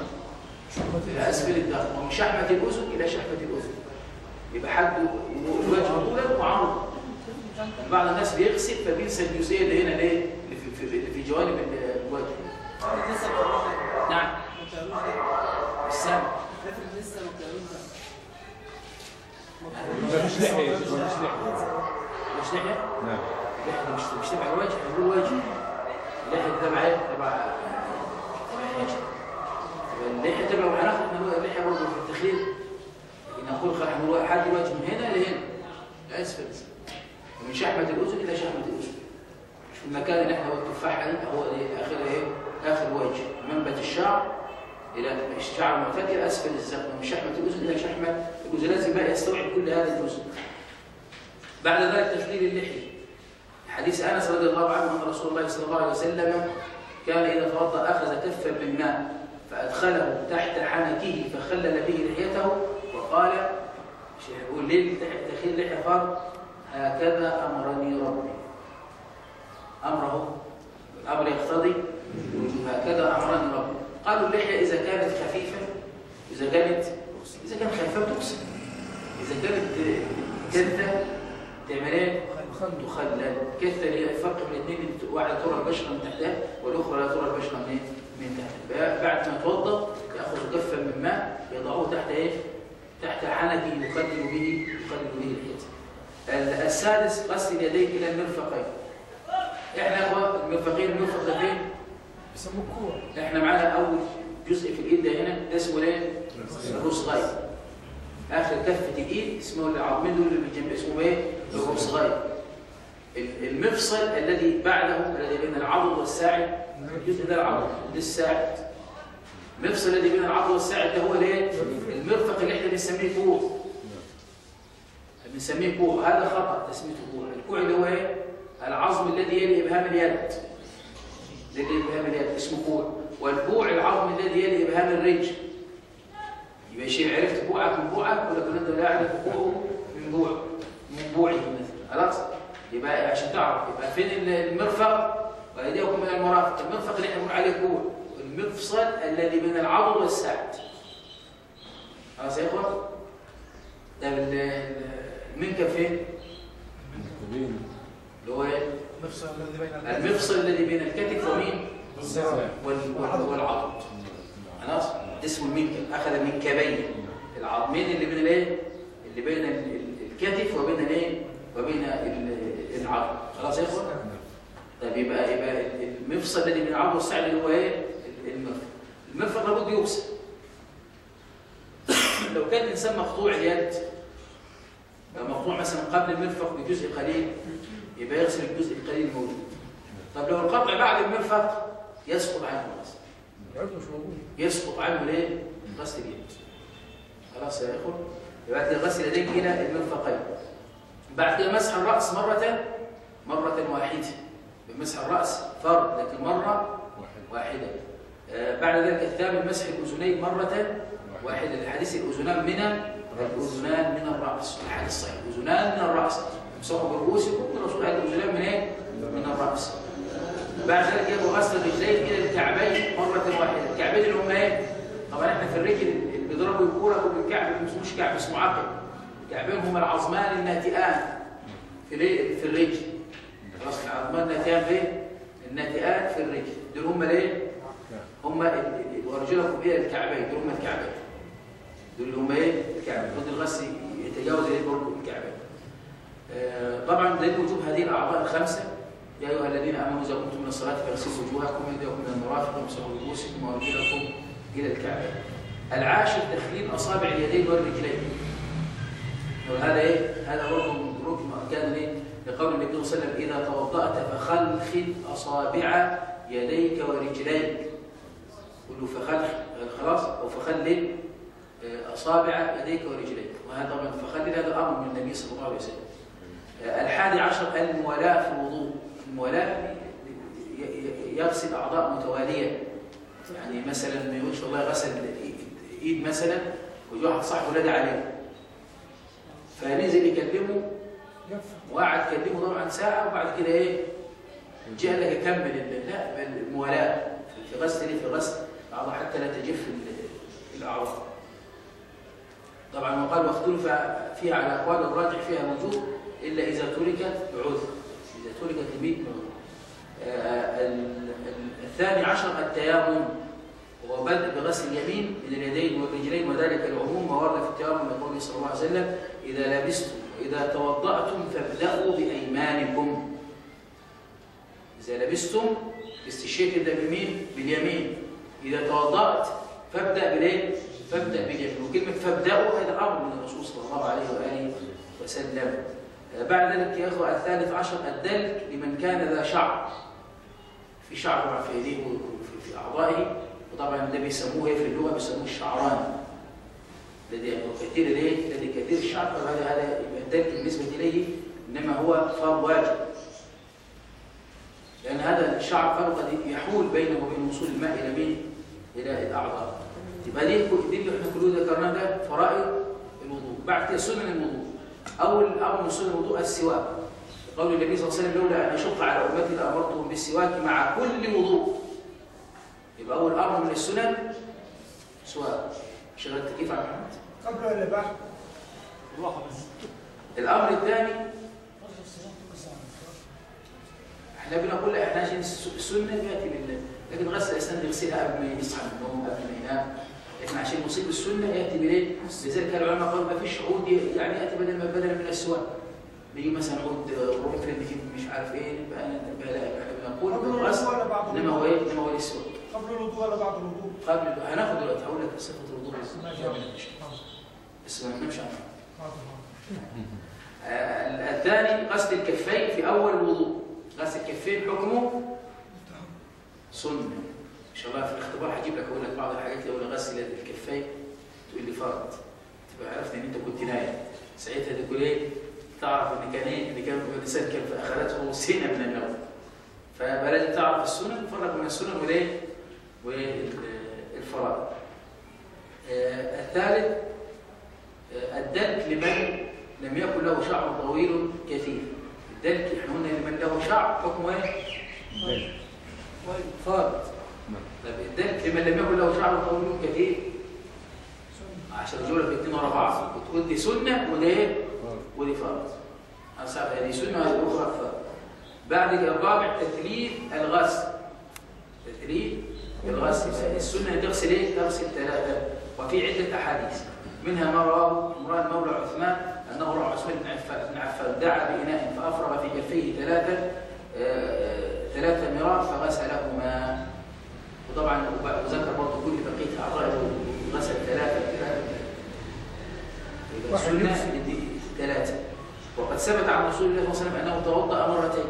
إلى أسفل الدقن. ومن شحمة الأذن إلى شحمة الأذن. يبقى حد الوجه طولا وعرض. بعض الناس بيغسل فبينسى الجزئية اللي هنا ليه؟ اللي في, في, في جوانب الوجه. لسه بتعملوش نعم. ما بتعملوش ده السام افرض لسه ما بتعملوش ده مفيش لحية لحية مش لحية؟ نعم اللحية مش مش تبع الوجه هنقول وجه اللحية تبع إيه؟ تبع تبع الوجه يبقى اللحية تبع وهناخد من اللحية برضه في التخليل لكن نقول خ- هنقول حد الوجه من هنا لهنا لأسفل ومن شحمة الأذن إلى شحمة الأذن مش في المكان اللي إحنا هو التفاح هو آخر إيه؟ آخر وجه منبت الشعر إلى الشعر المعتاد إلى أسفل الذقن ومن شحمة الأذن إلى شحمة لازم بقى يستوعب كل هذا الجزء. بعد ذلك تخليل اللحية. حديث أنس رضي الله عنه أن رسول الله صلى الله عليه وسلم كان إذا توضأ أخذ كفا من ماء فأدخله تحت حنكه فخلل به لحيته وقال تخليل اللحية قال هكذا أمرني ربي. أمره الأمر يقتضي هكذا أمرني ربي. قالوا اللحية إذا كانت خفيفة إذا كانت إذا كان خفيف فبتغسل إذا كانت تعمل إيه؟ تخلل كده اللي الفرق بين الاثنين واحدة ترى البشرة من تحتها والأخرى لا ترى البشرة من؟ من تحتها بعد ما يتوضا يأخذ كفا من ماء يضعه تحت إيه؟ تحت حنكه يخلل به يخلل به لحيته ال- السادس غسل اليدين إلى المرفقين إحنا يا المرفقين المرفق ده فين؟ يسموه كوع إحنا معانا اول جزء في الإيد ده هنا ده اسمه إيه؟ الرصغاي آخر كفه الإيد اسمه العظمين دول اللي بالجنب اسمه إيه؟ الرصغاي ال- المفصل الذي بعده الذي بين العضد والساعد الجزء ده العضد ده الساعد المفصل الذي بين العضد والساعد ده هو الايه؟ المرفق اللي إحنا بنسميه كوع بنسميه كوع هذا خطأ تسميته كوع الكوع اللي هو إيه؟ العظم الذي يلي ابهام اليد الذي يلي ابهام اليد اسمه كوع والبوع العظم الذي يلي ابهام الرجل يبقى شيء عرفت بوعك من بوعك ولا كنت أنت لا أعرف بوعه من بوع من بوعه مثلا. خلاص؟ يبقى عشان تعرف يبقى فين المرفق؟ وأيديكم من المرافق. المرفق اللي إحنا بنقول عليه كوع المفصل الذي بين العضد والساعد خلاص يا اخوان ده ال- ال- المنكب فين؟ اللي هو إيه؟ نفس الذي بين المفصل الذي بين الكتف ومين؟ والعضد خلاص؟ اسمه المنكب أخذ منكبين العظمين اللي بين الايه اللي بين ال- ال- الكتف وبين الايه وبين ال- العظم. خلاص يا اخوان طيب يبقى يبقى المفصل الذي بين العظم والساعد اللي هو إيه؟ ال- المرفق المرفق لابد يغسل لو كان الإنسان مقطوع اليد لو مقطوع مثلا قبل المرفق بجزء قليل يبقى يغسل الجزء القليل الموجود. طب لو القطع بعد المرفق يسقط عنه الغسل عرفت مش موجود يسقط عنه ليه؟ غسل اليد خلاص يا اخوان يبقى غسل اليدين إلى المرفقين بعد كده مسح الراس مره مره واحدة بمسح الراس فرض لكن مره واحدة آه بعد ذلك الثامن مسح الاذنين مره واحدة لحديث الاذنان من الاذنان من الراس الحديث الصحيح الاذنان من الراس امسحوا برؤوسكم الرسول قال الاذنان من إيه؟ من الراس بعد ذلك يبقى غسل الرجلين إلى الكعبين مرة واحدة الكعبين اللي هم إيه؟ طبعا إحنا في الرجل اللي بيضربوا الكورة يقول الكعب ما اسموش كعب اسمه عقل الكعبين هم العظمان الناتئان في في الرجل. خلاص العظمان الناتئان إيه؟ الناتئان في الرجل. دول هم الايه هم ال- ال- ورجلكم إلى الكعبين. دول هم الكعبين. دول اللي هم إيه؟ الكعبين. خد الغسل يتجاوز إيه؟ برضه الكعبين. آه، طبعا دليل وجوب هذه الأعضاء الخمسة. يا أيها الذين آمنوا إذا قمتم من الصلاة فاغسلوا وجوهكم وايديكم من المرافق وامسحوا برؤوسكم وأرجلكم إلى الكعبين. العاشر تخليل أصابع اليدين والرجلين. وهذا إيه؟ هذا ركن من ركن اركان إيه؟ لقول النبي صلى الله عليه وسلم إذا توضأت فخلخل أصابع يديك ورجليك. قل له فخلخل خلاص أو فخلل آه، أصابع يديك ورجليك وهذا طبعا فخلل هذا أمر من النبي صلى الله عليه وسلم. الحادي عشر الموالاة في الوضوء ي- يغسل أعضاء متوالية. يعني مثلا ما يقولش والله غسل إيد- مثلا ويجي واحد صاحبه نادى عليه. فنزل يكلمه وقعد يكلمه طبعا ساعة وبعد كده إيه؟ جاء لك أكمل ال- لا بل الموالاة. في غسل؟ في غسل الأعضاء حتى لا تجف ال- الأعضاء طبعا وقال واختلف فيها على أقوال الراجح فيها وجوب إلا إذا تركت بعذر. بميت بعذر آه، ال- ال- الثاني عشر التيامن وهو بدء بغسل اليمين من اليدين والرجلين وذلك العموم ما ورد في التيامن من قوله صلى الله عليه وسلم إذا لبستم وإذا توضأتم فابدأوا بأيمانكم إذا لبستم استشيك ده بمين؟ باليمين إذا توضأت فابدأ بالإيه؟ فابدأ باليمين وكلمة فابدأوا هذا أمر من الرسول صلى الله عليه وآله وسلم بعد ذلك يا أخوة الثالث عشر الدلك لمن كان ذا شعر. في شعر في يديه وفي في أعضائه. وطبعا ده بيسموه إيه؟ في اللغة بيسموه الشعران. الذي كثير الايه؟ الذي كثير الشعر فهذا هذا يبقى الدلك بالنسبة إليه إنما هو فرض واجب. لأن هذا الشعر فرض قد يحول بينه وبين وصول الماء إلى مين؟ إلى الأعضاء. يبقى دي اللي إحنا كلنا ذكرناها ده؟ فرائض الوضوء. بعد كده سنن الوضوء. أول أمر من سنن الوضوء السواك قول النبي صلى الله عليه وسلم لولا أن أشق على أمتي لأمرتهم بالسواك مع كل وضوء يبقى أول أمر من السنن سواك شغلت كيف يا محمد؟ قبل ولا بعد؟ الأمر الثاني إحنا بنقول إحنا عشان السنة يأتي بالله لكن غسل الاسنان يغسلها قبل ما يصحى من النوم قبل ما ينام لكن عشان يصيب السنة يأتي بالايه؟ لذلك العلماء قالوا ما فيش عود يعني يأتي بدل ما بدل من السواك بيجي مثلا عود رمفل كده مش عارف إيه إحنا قبل بنقول الوضوء الغسل ولا بعد إنما هو الوضوء؟ إيه؟ إنما هو السواك قبل الوضوء ولا بعد الوضوء؟ قبل هناخد دلوقتي هقول لك صفة الوضوء. بس ما نمشي عنها. آه، الثاني غسل الكفين في أول الوضوء غسل الكفين حكمه سنة إن شاء الله في الاختبار هجيب لك أقول لك بعض الحاجات أقول غسل الكفين تقول لي فرض. تبقى عرفت إن أنت كنت نايم. ساعتها تقول إيه؟ تعرف إن كان إيه؟ إن كان الإنسان كان فاخذته سنة من النوم. فبلازم تعرف السنن تفرق بين السنن والإيه؟ والفرائض آه، الثالث آه، الدلك لمن لم يكن له شعر طويل كثير. الدلك إحنا قلنا لمن له شعر حكمه إيه؟ فرض. طيب الدلك لمن لم يكن له شعر طويل كثير عشان يجوا لك الاثنين ورا بعض. وتقول دي سنة وده إيه؟ ودي فرض. هذه سنة وهذه أخرى؟ فرض بعد الرابع تثليث الغسل. تثليث الغسل. السنة تغسل إيه؟ تغسل ثلاثة. وفي عدة أحاديث. منها ما رواه مراد مولى عثمان أنه رأى عثمان بن عفان بن عفان دعا بإناء فأفرغ في كفيه ثلاثة آه، ثلاثة مرار فغسلهما. وطبعا وب- وذكر برضه كل بقية أعضاء غسل ثلاثة. يغسل. دي ثلاثة. وقد ثبت عن رسول الله صلى الله عليه وسلم أنه توضأ مرتين.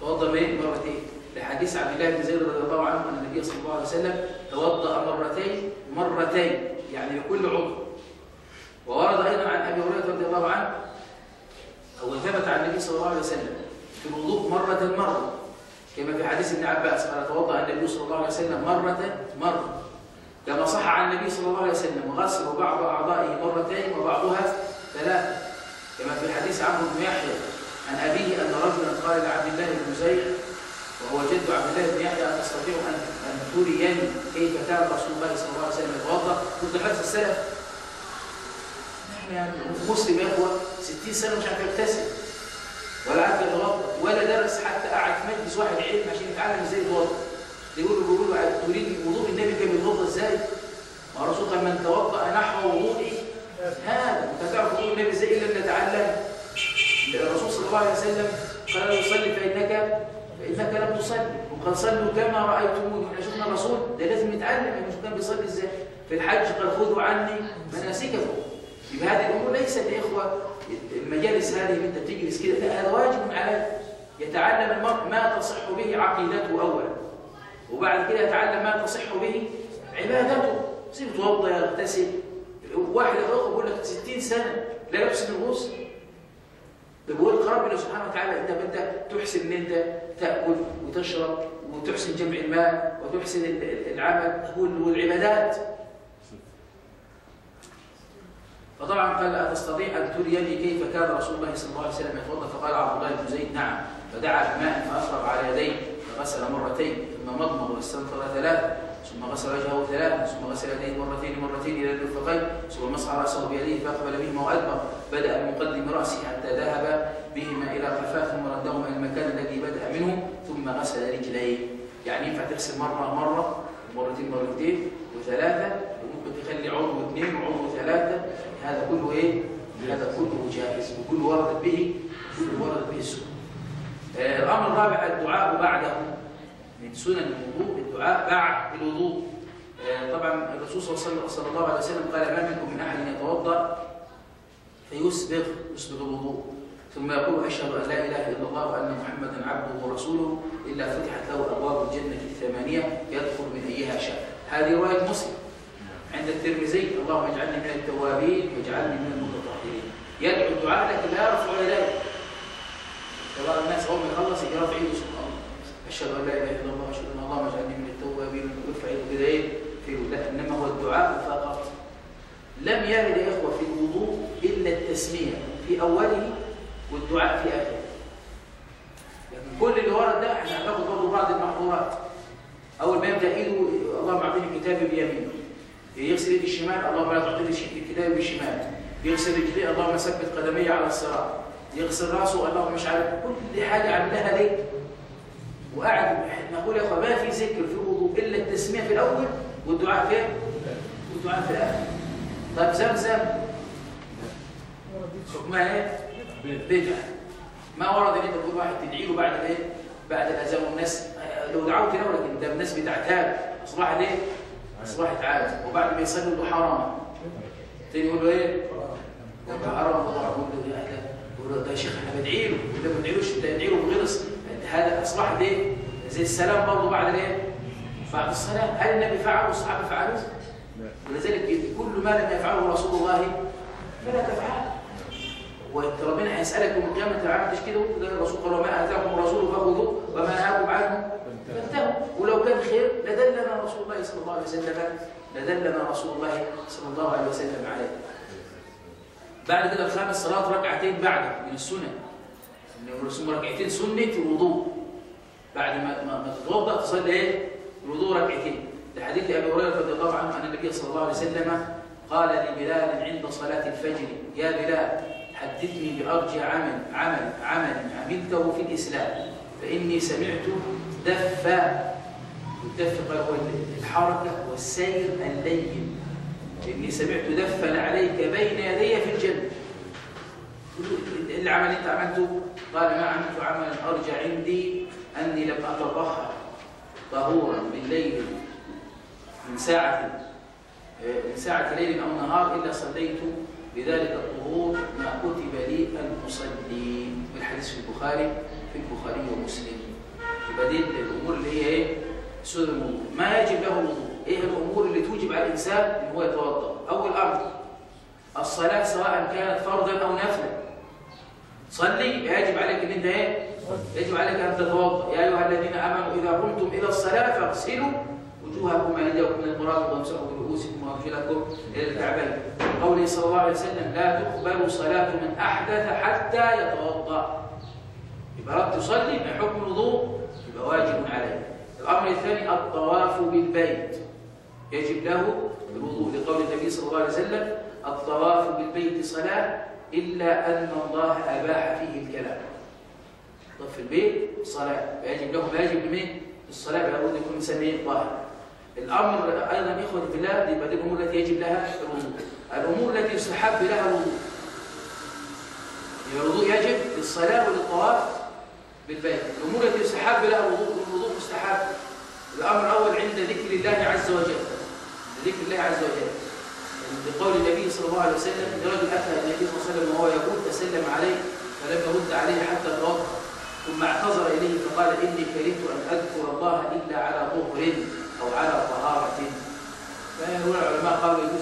توضأ مرتين. لحديث عبد الله بن زيد رضي الله عنه أن النبي صلى الله عليه وسلم توضأ مرتين مرتين يعني لكل عضو. وورد أيضا عن أبي هريرة رضي الله عنه أو ثبت عن النبي صلى الله عليه وسلم في الوضوء مرة مرة. كما في حديث ابن عباس قال توضأ النبي صلى الله عليه وسلم مرة مرة. كما صح عن النبي صلى الله عليه وسلم غسل بعض أعضائه مرتين وبعضها ثلاثة. كما في حديث عمرو بن يحيى عن أبيه أن رجلا قال لعبد الله بن زيد وهو جد عبد الله بن يحيى أن تستطيع أن أن تريني كيف كان رسول الله صلى الله عليه وسلم يتوضأ؟ كنت حديث السلف. إحنا يعني مسلم يا إخوة 60 سنة مش عارف يغتسل ولا عارف يتوضا ولا درس حتى قعد في مجلس واحد علم عشان يتعلم إزاي يتوضأ. يقولوا بيقولوا تريد وضوء النبي كان يتوضا إزاي؟ ما الرسول قال من توضا نحو وضوئي هذا. أنت تعرف وضوء النبي إزاي إلا أن نتعلم؟ الرسول صلى الله عليه وسلم قال له صلي فإنك فإنك لم تصلي. وقال صلوا كما رأيتموني. إحنا شفنا الرسول ده لازم يتعلم. مش كان بيصلي إزاي؟ في الحج قال خذوا عني مناسككم. يبقى هذه الأمور ليست يا إخوة المجالس هذه اللي انت بتجلس كده هذا واجب عليه يتعلم المرء ما تصح به عقيدته اولا. وبعد كده يتعلم ما تصح به عبادته. زي يتوضا يغتسل. واحد اخر بيقول لك 60 سنة لا يحسن الغسل. ده بيقول ربنا سبحانه وتعالى أنت أنت تحسن إن أنت تأكل وتشرب وتحسن جمع المال وتحسن ال- ال- العمل. والعبادات فطبعا قال أتستطيع أن تريني كيف كان رسول الله صلى الله عليه وسلم يتوضا فقال عبد الله بن زيد نعم. فدعا بماء فأفرغ على يديه فغسل مرتين ثم مضمض واستنثر ثلاثة ثم غسل وجهه ثلاثة ثم غسل يديه مرتين مرتين إلى الرفقين ثم مسح رأسه بيديه فأقبل بهما وأدبر. بدأ بمقدم رأسه حتى ذهب بهما إلى قفاه ثم ردهما إلى المكان الذي بدأ منه ثم غسل رجليه. يعني ينفع تغسل مرة مرة مرتين مرتين وثلاثة وممكن تخلي عضو اثنين وعضو ثلاثة. هذا كله إيه؟ هذا كله جائز وكله وردت به كله وردت به السنة. آه، الأمر الرابع الدعاء بعده. من سنن الوضوء الدعاء بعد الوضوء. آه، طبعا الرسول صلى الله عليه- وسلم قال ما منكم من أحد يتوضأ فيسبغ يسبغ الوضوء. ثم يقول أشهد أن لا إله إلا الله وأن محمدا عبده ورسوله إلا فتحت له أبواب الجنة الثمانية يدخل من أيها شاء. هذه رواية مسلم. عند الترمذي اللهم اجعلني من التوابين واجعلني من المتطهرين يدعو الدعاء لكن لا يرفع يديه بعض الناس اول ما يخلص يجي رافع ايده سبحان الله اشهد ان لا اله الا الله واشهد ان اللهم اجعلني من التوابين ويرفع ايده كده إيه في لا انما هو الدعاء فقط لم يرد يا اخوه في الوضوء الا التسميه في اوله والدعاء في اخره كل اللي ورد ده إحنا هناخد برضه بعض المحظورات اول ما يبدا ايده اللهم اعطيني كتابي بيمينه يغسل يد الشمال اللهم لا تعطيني الكتاب بالشمال يغسل رجليه اللهم ثبت قدمي على الصراط. يغسل راسه اللهم مش عارف كل حاجة عملها ليه وقعد نقول يا اخوان ما في ذكر في الوضوء إلا التسمية في الأول والدعاء فين والدعاء في الآخر. طب زمزم حكمها إيه؟ بدعة. ما ورد ان انت تقول واحد تدعي له بعد الايه بعد الأذان والناس. لو دعوت له لكن ده الناس بتعتاد. اصبحت إيه؟ اصبحت عاده وبعد ما يصلوا له حرام. تاني يقول له إيه حرام الله يقول له يا ده يقول له ده يا شيخ أنا بدعي له ولا ما بدعيلوش انت ادعي له بغلص هذا اصبحت إيه؟ زي السلام برضه بعد الإيه؟ بعد الصلاة. هل النبي فعله؟ والصحابه فعلوه؟ ولذلك كل ما لم يفعله رسول الله فلا تفعله وربنا هيسالك يوم القيامة انت ما عملتش كده وده الرسول قال وما آتاكم الرسول فخذوه وما نهاكم عنه فانتهوا. ولو كان خير لدلنا رسول الله صلى الله عليه وسلم لدلنا رسول الله صلى الله عليه وسلم عليه. بعد كده الخامس صلاة ركعتين بعد من السنن إن الرسول ركعتين سنة الوضوء. بعد ما ما, ما تتوضأ تصلي إيه؟ الوضوء ركعتين. لحديث أبي هريرة رضي الله عنه ان النبي صلى الله عليه وسلم قال لبلال عند صلاة الفجر يا بلال حدثني بأرجى عمل عمل عمل عملته في الإسلام فإني سمعت دفا الدف قال هو الحركة والسير اللين. إني سمعت دفا عليك بين يدي في الجنة. العمل أنت عملته قال ما عملت عملا أرجى عندي أني لم أتطهر طهورا بالليل من ساعة من ساعة ليل أو نهار إلا صليت. بذلك الطهور ما كتب لي المصلي والحديث في البخاري في البخاري ومسلم. يبقى دي الأمور اللي هي إيه؟ سنن الوضوء ما يجب له الوضوء. إيه الأمور اللي توجب على الإنسان إن هو يتوضأ؟ أول أمر الصلاة سواء كانت فرضا أو نفلا. صلي يجب عليك إن أنت إيه؟ يجب عليك أن تتوضأ. يا أيها الذين آمنوا إذا قمتم إلى الصلاة فاغسلوا وجوهكم وايديكم من المرافق وامسحوا برؤوسكم وأرجلكم إلى الكعبين قوله صلى الله عليه وسلم لا تقبل صلاة من أحدث حتى يتوضأ. يبقى رد تصلي بحكم الوضوء يبقى واجب عليه. الأمر الثاني الطواف بالبيت. يجب له الوضوء. لقول النبي صلى الله عليه وسلم الطواف بالبيت صلاة إلا أن الله أباح فيه الكلام. طب في البيت صلاة. فيجب له ما يجب لمين؟ الصلاه لابد يكون انسان إيه؟ طاهر الأمر أيضا إخوة في الله يبقى دي الأمور التي يجب لها الوضوء الأمور التي يستحب لها الوضوء الوضوء يجب للصلاة وللطواف بالبيت. الأمور التي يستحب لها الوضوء الوضوء مستحب. الأمر الأول عند ذكر الله عز وجل. ذكر الله عز وجل. لقول النبي صلى الله عليه وسلم رجل أتى النبي صلى الله عليه وسلم وهو يقول فسلم عليه فلم يرد عليه حتى توضا ثم اعتذر إليه فقال إني كرهت أن أذكر الله إلا على طهر. أو على طهارة. فهو العلماء قالوا يجوز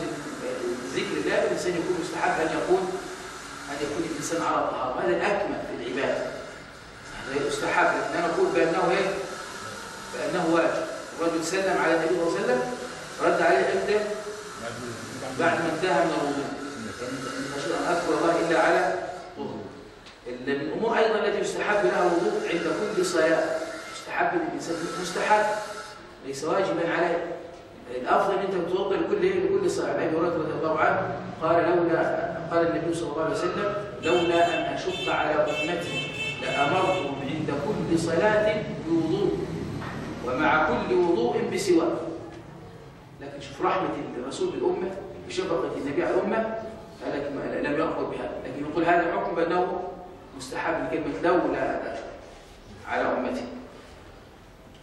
ذكر الله الإنسان يكون مستحب أن يقول أن يكون الإنسان على طهارة. هذا الأكمل في العبادة. هذا يستحب. لكن أنا أقول بأنه إيه؟ بأنه واجب. الرجل سلم على النبي صلى الله عليه وسلم رد عليه إمتى بعد ما انتهى من الوضوء. ان أذكر الله إلا على طهر من الأمور أيضا التي يستحب لها الوضوء عند كل صلاة. يستحب للإنسان مستحب. ليس واجبا عليه الأفضل أن أنت تتوضأ لكل لكل صلاة. ابي هريره رضي الله عنه قال لولا قال النبي صلى الله عليه وسلم لولا أن أشق على أمتي لامرتهم عند كل صلاة بوضوء ومع كل وضوء بسواك. لكن شوف رحمة الرسول بالامه بشفقه النبي على الأمة قال لم يأخذ بها. لكن يقول هذا حكم بأنه مستحب لكلمة لولا على أمتي.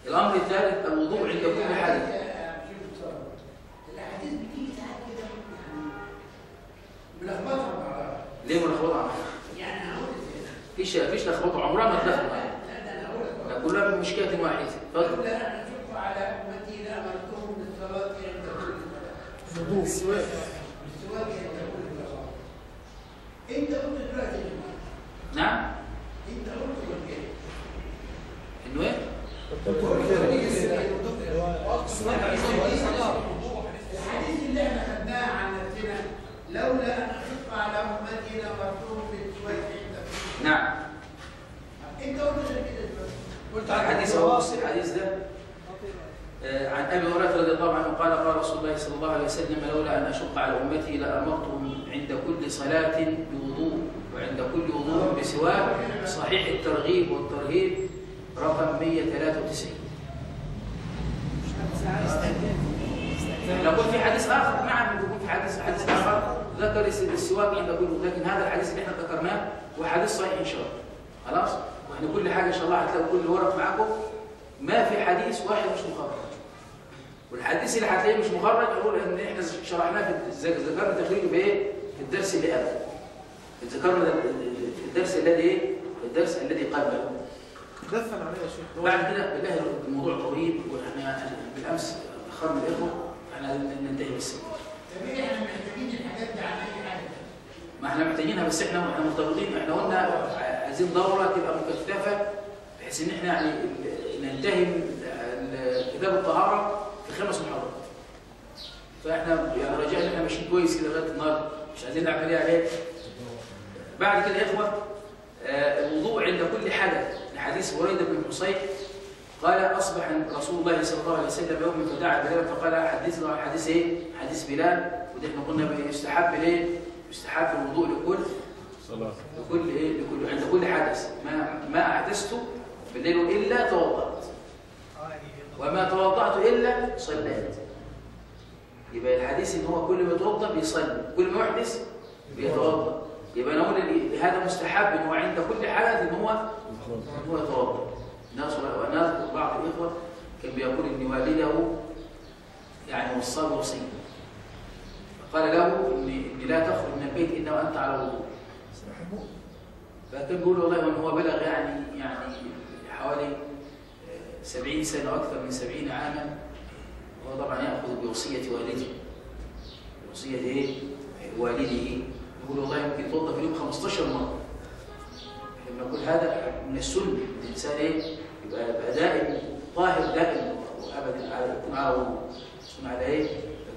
الأمر الثالث الوضوء عند كل حدث يعني مع بعض. ليه ملخبطة يعني هقول فيش فيش لخبطة عمرها ما تلخبط. لا ده لا كلها من مشكلة واحدة اتفضل. على امتي لامرتهم بالصلاة عند كل صلاة. وضوء. بالسواك عند كل صلاة. انت قلت دلوقتي نعم. انت قلت كده إنه إيه؟ الحديث اللي إحنا خدناه عن نفسنا لولا ان اشق على امتي لامرتهم بالسواك نعم انت قلت الحديث ده آه، عن أبي هريرة رضي الله عنه قال قال رسول الله صلى الله عليه وسلم لولا أن أشق على أمتي لأمرتهم عند كل صلاة بوضوء وعند كل وضوء بسواك صحيح الترغيب والترهيب رقم 193 نقول في حديث آخر. نعم يكون في حديث حديث آخر. ذكر الس- السواك عند كل لكن هذا الحديث اللي إحنا ذكرناه هو حديث صحيح إن شاء الله. خلاص؟ وإحنا كل حاجة إن شاء الله هتلاقوا كل ورق معاكم. ما في حديث واحد مش مخرج. والحديث اللي هتلاقيه مش مخرج يقول إن إحنا شرحناه في ذكرنا تخريجه بايه في الدرس اللي قبل. ذكرنا الدرس الذي إيه؟ الدرس الذي قبله. دفن عليه يا شيخ. بعد كده بالله الموضوع طويل وإحنا بالأمس اخرنا الإخوة إحنا ننتهي بالسنه طب إيه إحنا محتاجين الحاجات دي عن أي حاجة؟ ما إحنا محتاجينها بس إحنا إحنا مرتبطين إحنا قلنا عايزين دورة تبقى مكثفة بحيث إن إحنا يعني ننتهي كتاب الطهارة في خمس محاضرات. فإحنا يعني رجاء ان إحنا ماشيين كويس كده لغاية النهارده. مش عايزين نعمل إيه عليه. بعد كده يا إخوة آه، الوضوء عند كل حدث لحديث بريدة بن حصين قال أصبح رسول الله صلى الله عليه وسلم يوم فدعا بلال فقال حدثنا عن حديث إيه؟ حديث بلال. وده إحنا قلنا بيستحب ليه؟ يستحب الوضوء لكل صلاة. لكل إيه؟ لكل عند كل حدث. ما ما أحدثت بالليل إلا توضأت. وما توضأت إلا صليت. يبقى الحديث إن هو كل ما يتوضا بيصلي. كل ما يحدث بيتوضأ. يبقى نقول إن هذا مستحب إن هو عند كل حدث إن هو ان هو يتوضا الناس وأنا بعض الاخوه كان بيقول ان والده يعني وصاه وصيه فقال له ان إن لا تخرج من البيت الا وانت على وضوء فكان بيقول والله ان هو بلغ يعني يعني حوالي آه، 70 سنه وأكثر من 70 عاما هو طبعا ياخذ بوصيه والده وصيه إيه؟ والده يقول والله يمكن يتوضا في اليوم 15 مره بنقول هذا من السنة. الإنسان إيه؟ يبقى دائم طاهر دائم وابدا على يكون وضوء يكون على؟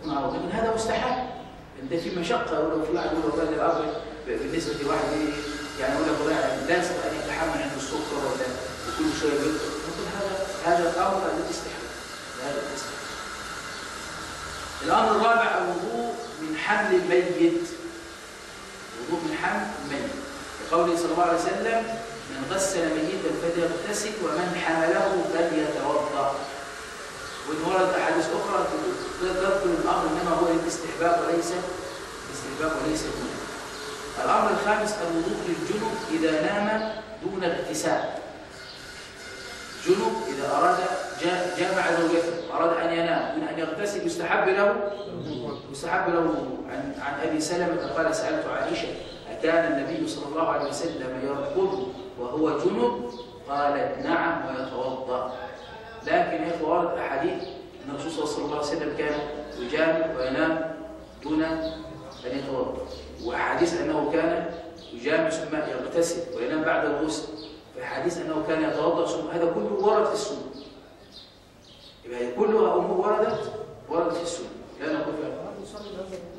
يكون وضوء لكن هذا مستحب. أنت في مشقة ولو في واحد يقول والله ده الامر بالنسبة لواحد إيه؟ يعني يقول لك والله لا يستطيع أن يتحمل عنده السكر ولا وكل شوية بيفطر ممكن هذا هذا الأمر الذي يستحب. هذا يستحب. الأمر الرابع الوضوء من حمل الميت. الوضوء من حمل الميت. لقوله صلى الله عليه وسلم من غسل ميتا فليغتسل ومن حمله فليتوضأ. وإن ورد أحاديث أخرى تذكر الأمر انما هو الاستحباب وليس الاستحباب وليس الوجوب الأمر الخامس الوضوء للجنب إذا نام دون اغتسال. جنب إذا اراد جا- جامع زوجته أراد أن ينام. دون أن يغتسل يستحب له يستحب له. الوضوء عن عن أبي سلمة قال سألت عائشة اكان النبي صلى الله عليه وسلم يرقد وهو جنب. قالت نعم ويتوضأ. لكن يا اخوه احاديث أن الرسول صلى الله عليه وسلم كان يجامع وينام دون أن يتوضأ. وأحاديث أنه كان يجامع ثم يغتسل وينام بعد الغسل. وحديث أنه كان يتوضأ ثم هذا كله ورد في السنة. يبقى كلها أمور وردت وردت في السنة. لا نقول فيها.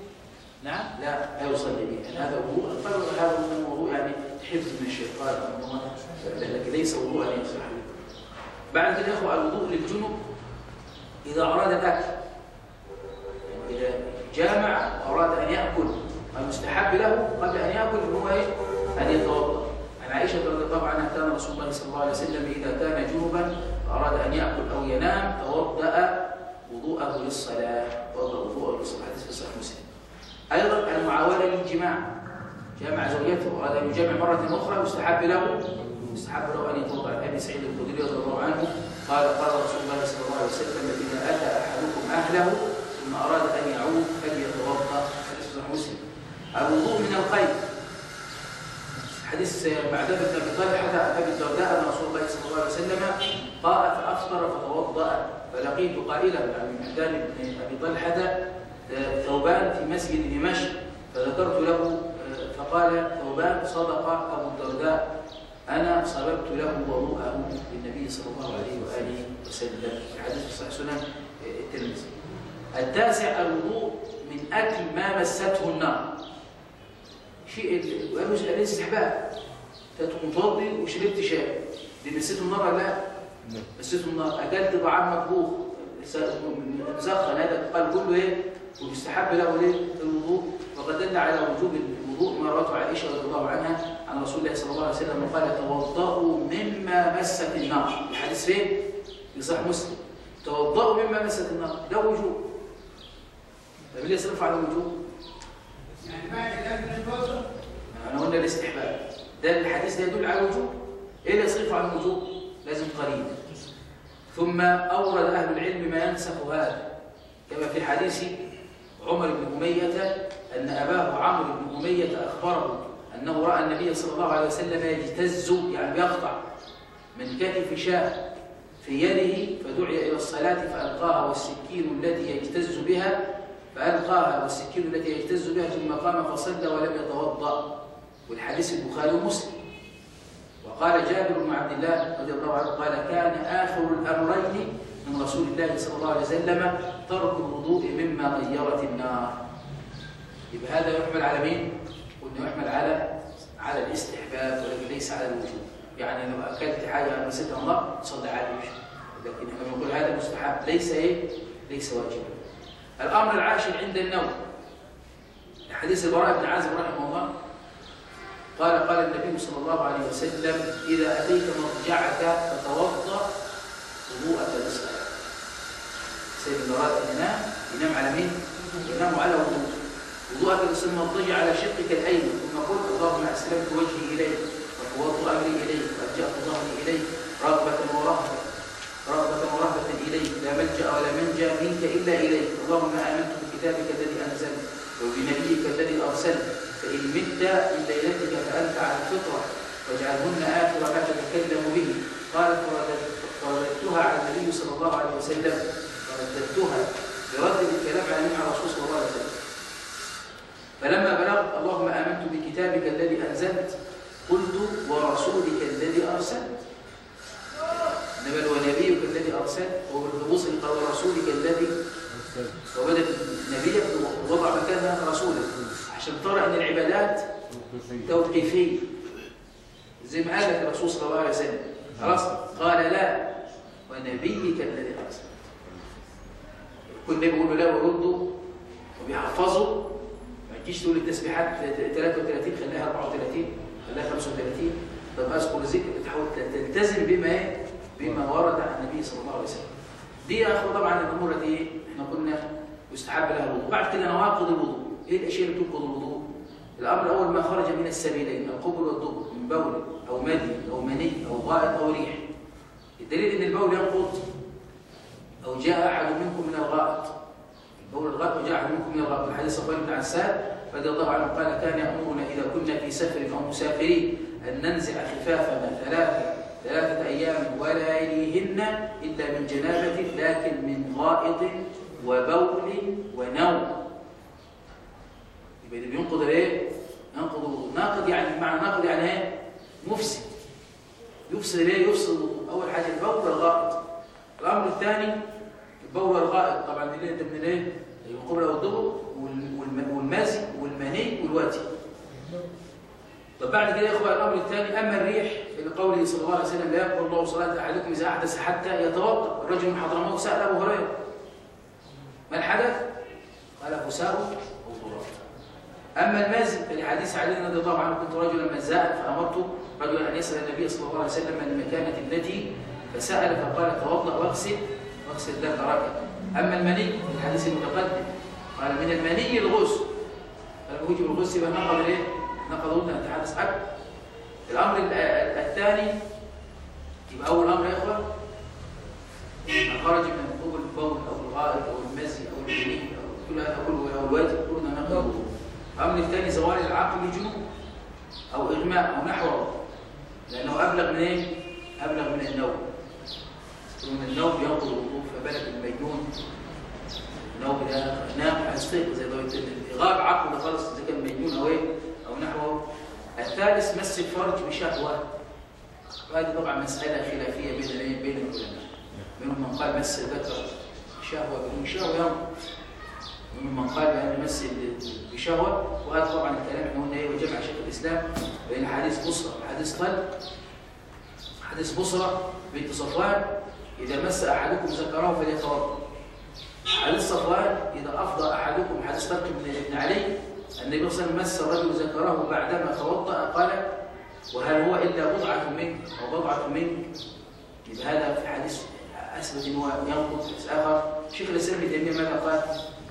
نعم؟ لا لا يصلي به هذا وضوء الفرق هذا الموضوع يعني حفظ من الشيطان لكن ليس وضوءا يصح بعد يا اخوه الوضوء للجنب إذا أراد الاكل يعني إذا جامع واراد أن يأكل المستحب له قبل أن يأكل هو إيه؟ أن يتوضأ. عن عائشة رضي الله عنها كان رسول الله صلى الله عليه وسلم إذا كان جنبا أراد أن يأكل أو ينام توضأ وضوءه للصلاة. توضأ وضوءه للصلاة. حديث في صحيح مسلم. أيضا المعاونة للجماع. جامع زوجته واراد ان يجامع مرة أخرى يستحب له يستحب له أن يتوضا عن أبي سعيد الخدري رضي الله عنه. قال قال رسول الله صلى الله عليه وسلم اذا أتى أحدكم أهله ثم أراد أن يعود فليتوضأ. حديث صحيح مسلم. الوضوء من القيد. حديث معدد بن أبي طلحه أبي الدرداء ان رسول الله صلى الله عليه وسلم قال فأفطر فتوضا فلقيت قائلا عن معدان بن أبي طلحه ثوبان في مسجد دمشق فذكرت له فقال ثوبان صدق أبو الدرداء أنا صببت له وضوءه للنبي صلى الله عليه وآله وسلم. الحديث في صحيح سنن الترمذي. التاسع الوضوء من أكل ما مسته النار. شيء الاستحباب تكون متوضي وشربت شاي. دي مسته النار ولا لا؟ مسته النار. اكلت طعام مطبوخ. مسخن هذا قال كله إيه؟ ويستحب له إيه الوضوء. وقد دل على وجوب الوضوء ما روته عائشة رضي الله عنها عن رسول الله صلى الله عليه وسلم قال توضؤوا مما مست النار. الحديث فين؟ في صحيح مسلم. توضؤوا مما مست النار. ده وجوب. طب ليه يصرف على الوجوب يعني بعد لازم الوضوء أنا قلنا الاستحباب. ده الحديث ده يدل على الوجوب إيه اللي يصرف على الوجوب؟ لازم قريب ثم أورد أهل العلم ما ينسخ هذا. كما في حديث عمر بن أمية أن أباه عمرو بن أمية أخبره أنه رأى النبي صلى الله عليه وسلم يجتز يعني يقطع من كتف شاة في يده فدعي إلى الصلاة فألقاها والسكين التي يجتز بها فألقاها والسكين التي يجتز بها ثم قام فصلى ولم يتوضأ. والحديث البخاري ومسلم. وقال جابر بن عبد الله رضي الله عنه قال كان آخر الأمرين من رسول الله صلى الله عليه وسلم ترك الوضوء مما غيرت النار. يبقى هذا يحمل على مين؟ قلنا يحمل على على الاستحباب ولكن ليس على الوجوب يعني لو أكلت حاجة مسكها الله تصلي عليه لكن لما نقول هذا مستحب ليس إيه؟ ليس واجبا. الأمر العاشر عند النوم. حديث البراء بن عازب رحمه الله. قال قال النبي صلى الله عليه وسلم إذا أتيت مضجعك فتوضأ وضوءك للصلاة. سيد المراد ان ينام ينام على مين؟ ينام على وضوء. وضوءك ثم اضطجع على شقك الايمن ثم قل اللهم أسلمت وجهي إليك وفوضت أمري إليك وألجأت ظهري إليك رغبة ورهبة رغبة ورهبة إليك لا ملجأ ولا منجأ منك إلا إليك. اللهم آمنت بكتابك الذي أنزلت وبنبيك الذي أرسلت. فإن مت من ليلتك فانت على الفطرة واجعلهن آخر ما تتكلم به. قالت فرددتها على النبي صلى الله عليه وسلم. فرددتها برد الكلام على على الرسول صلى الله عليه وسلم. فلما بلغت اللهم آمنت بكتابك الذي أنزلت قلت ورسولك الذي أرسلت. إنما ونبيك الذي أرسلت وبالخبوص قال ورسولك الذي وبدأ نبيك وضع مكانها رسولا عشان ترى أن العبادات توقيفية. زي ما قال لك الرسول صلى الله عليه وسلم. خلاص. قال لا. ونبيك الذي أرسلت. كل نبي يقول له لا ورده وبيحفظه ما تجيش تقول التسبيحات 33 خليها 34 خليها 35 طب اذكر ذكر تحاول تلتزم بما إيه؟ بما ورد عن النبي صلى الله عليه وسلم. دي اخر طبعا الأمور التي إيه؟ إحنا قلنا يستحب لها الوضوء. بعد كده نواقض الوضوء. إيه الأشياء اللي تنقض الوضوء؟ الأمر الأول ما خرج من السبيلين القبل والدبر من بول أو مدي أو مني أو غائط أو ريح. الدليل إن البول ينقض. أو جاء أحد منكم من الغائط البول الغائط وجاء أحد منكم من الغائط الحديث صفوان بن عساد رضي الله عنه قال كان يأمرنا إذا كنا في سفر أو مسافرين أن ننزع خفافنا ثلاثة ثلاثة أيام ولياليهن إلا من جنابة لكن من غائط وبول ونوم يبقى اللي بينقض الايه؟ ينقض الوضوء ناقض يعني معنى ناقض يعني إيه؟ مفسد يفسد الايه؟ يفسد أول حاجة البول والغائط الأمر الثاني البول والغائط طبعا انت من الايه؟ القبله والدبر والمازي والمني والوادي طب بعد كده يا اخوان الأمر الثاني أما الريح في قوله صلى الله عليه وسلم لا يقبل الله صلاة أحدكم إذا أحدث حتى يتوضأ الرجل من حضرموت سأل أبو هريرة ما الحدث؟ قال فساء أو أما المازي فلحديث علي رضي الله عنه كنت رجلا مزاء فأمرت رجلا أن يسأل النبي صلى الله عليه وسلم عن المكانة التي فسأل فقال توضأ واغسل واغسل ذكرك أما المني في الحديث المتقدم قال من المني الغسل. فلما يجب الغسل يبقى نقض الايه؟ نقض ودنا نتحدث عنه. الأمر الثاني يبقى أول أمر يا اخوان ما خرج من قبل البول أو الغائط أو المزي أو المني أو كل هذا كله أو الواجب كلنا نقض الأمر الثاني زوال العقل جنون أو إغماء أو نحوه لأنه أبلغ من إيه؟ أبلغ من النوم. من النوم ينقض الوضوء فبلغ المجنون النوم ده نام هيستيقظ زي ما قلت غاب عقله خالص إذا كان مجنون أو إيه أو نحوه. الثالث مس الفرج بشهوة. وهذه طبعا مسألة خلافية بين بين العلماء. منهم من قال مس الذكر شهوه بدون شهوة ينقض من قال بأن مس بشهوة. وهذا طبعا الكلام إحنا قلنا إيه وجمع شيخ الإسلام بين حديث بصرى وحديث طلب حديث بصرى بنت صفوان. إذا مس أحدكم ذكره فليتوضأ. حديث صفوان إذا أفضى أحدكم حديث طلق بن علي النبي صلى الله عليه وسلم مس الرجل ذكره بعدما توضأ قال وهل هو إلا بضعة منك أو بضعة منك؟ يبقى هذا في حديث أثبت أن هو ينقض حديث آخر. شيخ الإسلام ابن تيمية ماذا قال؟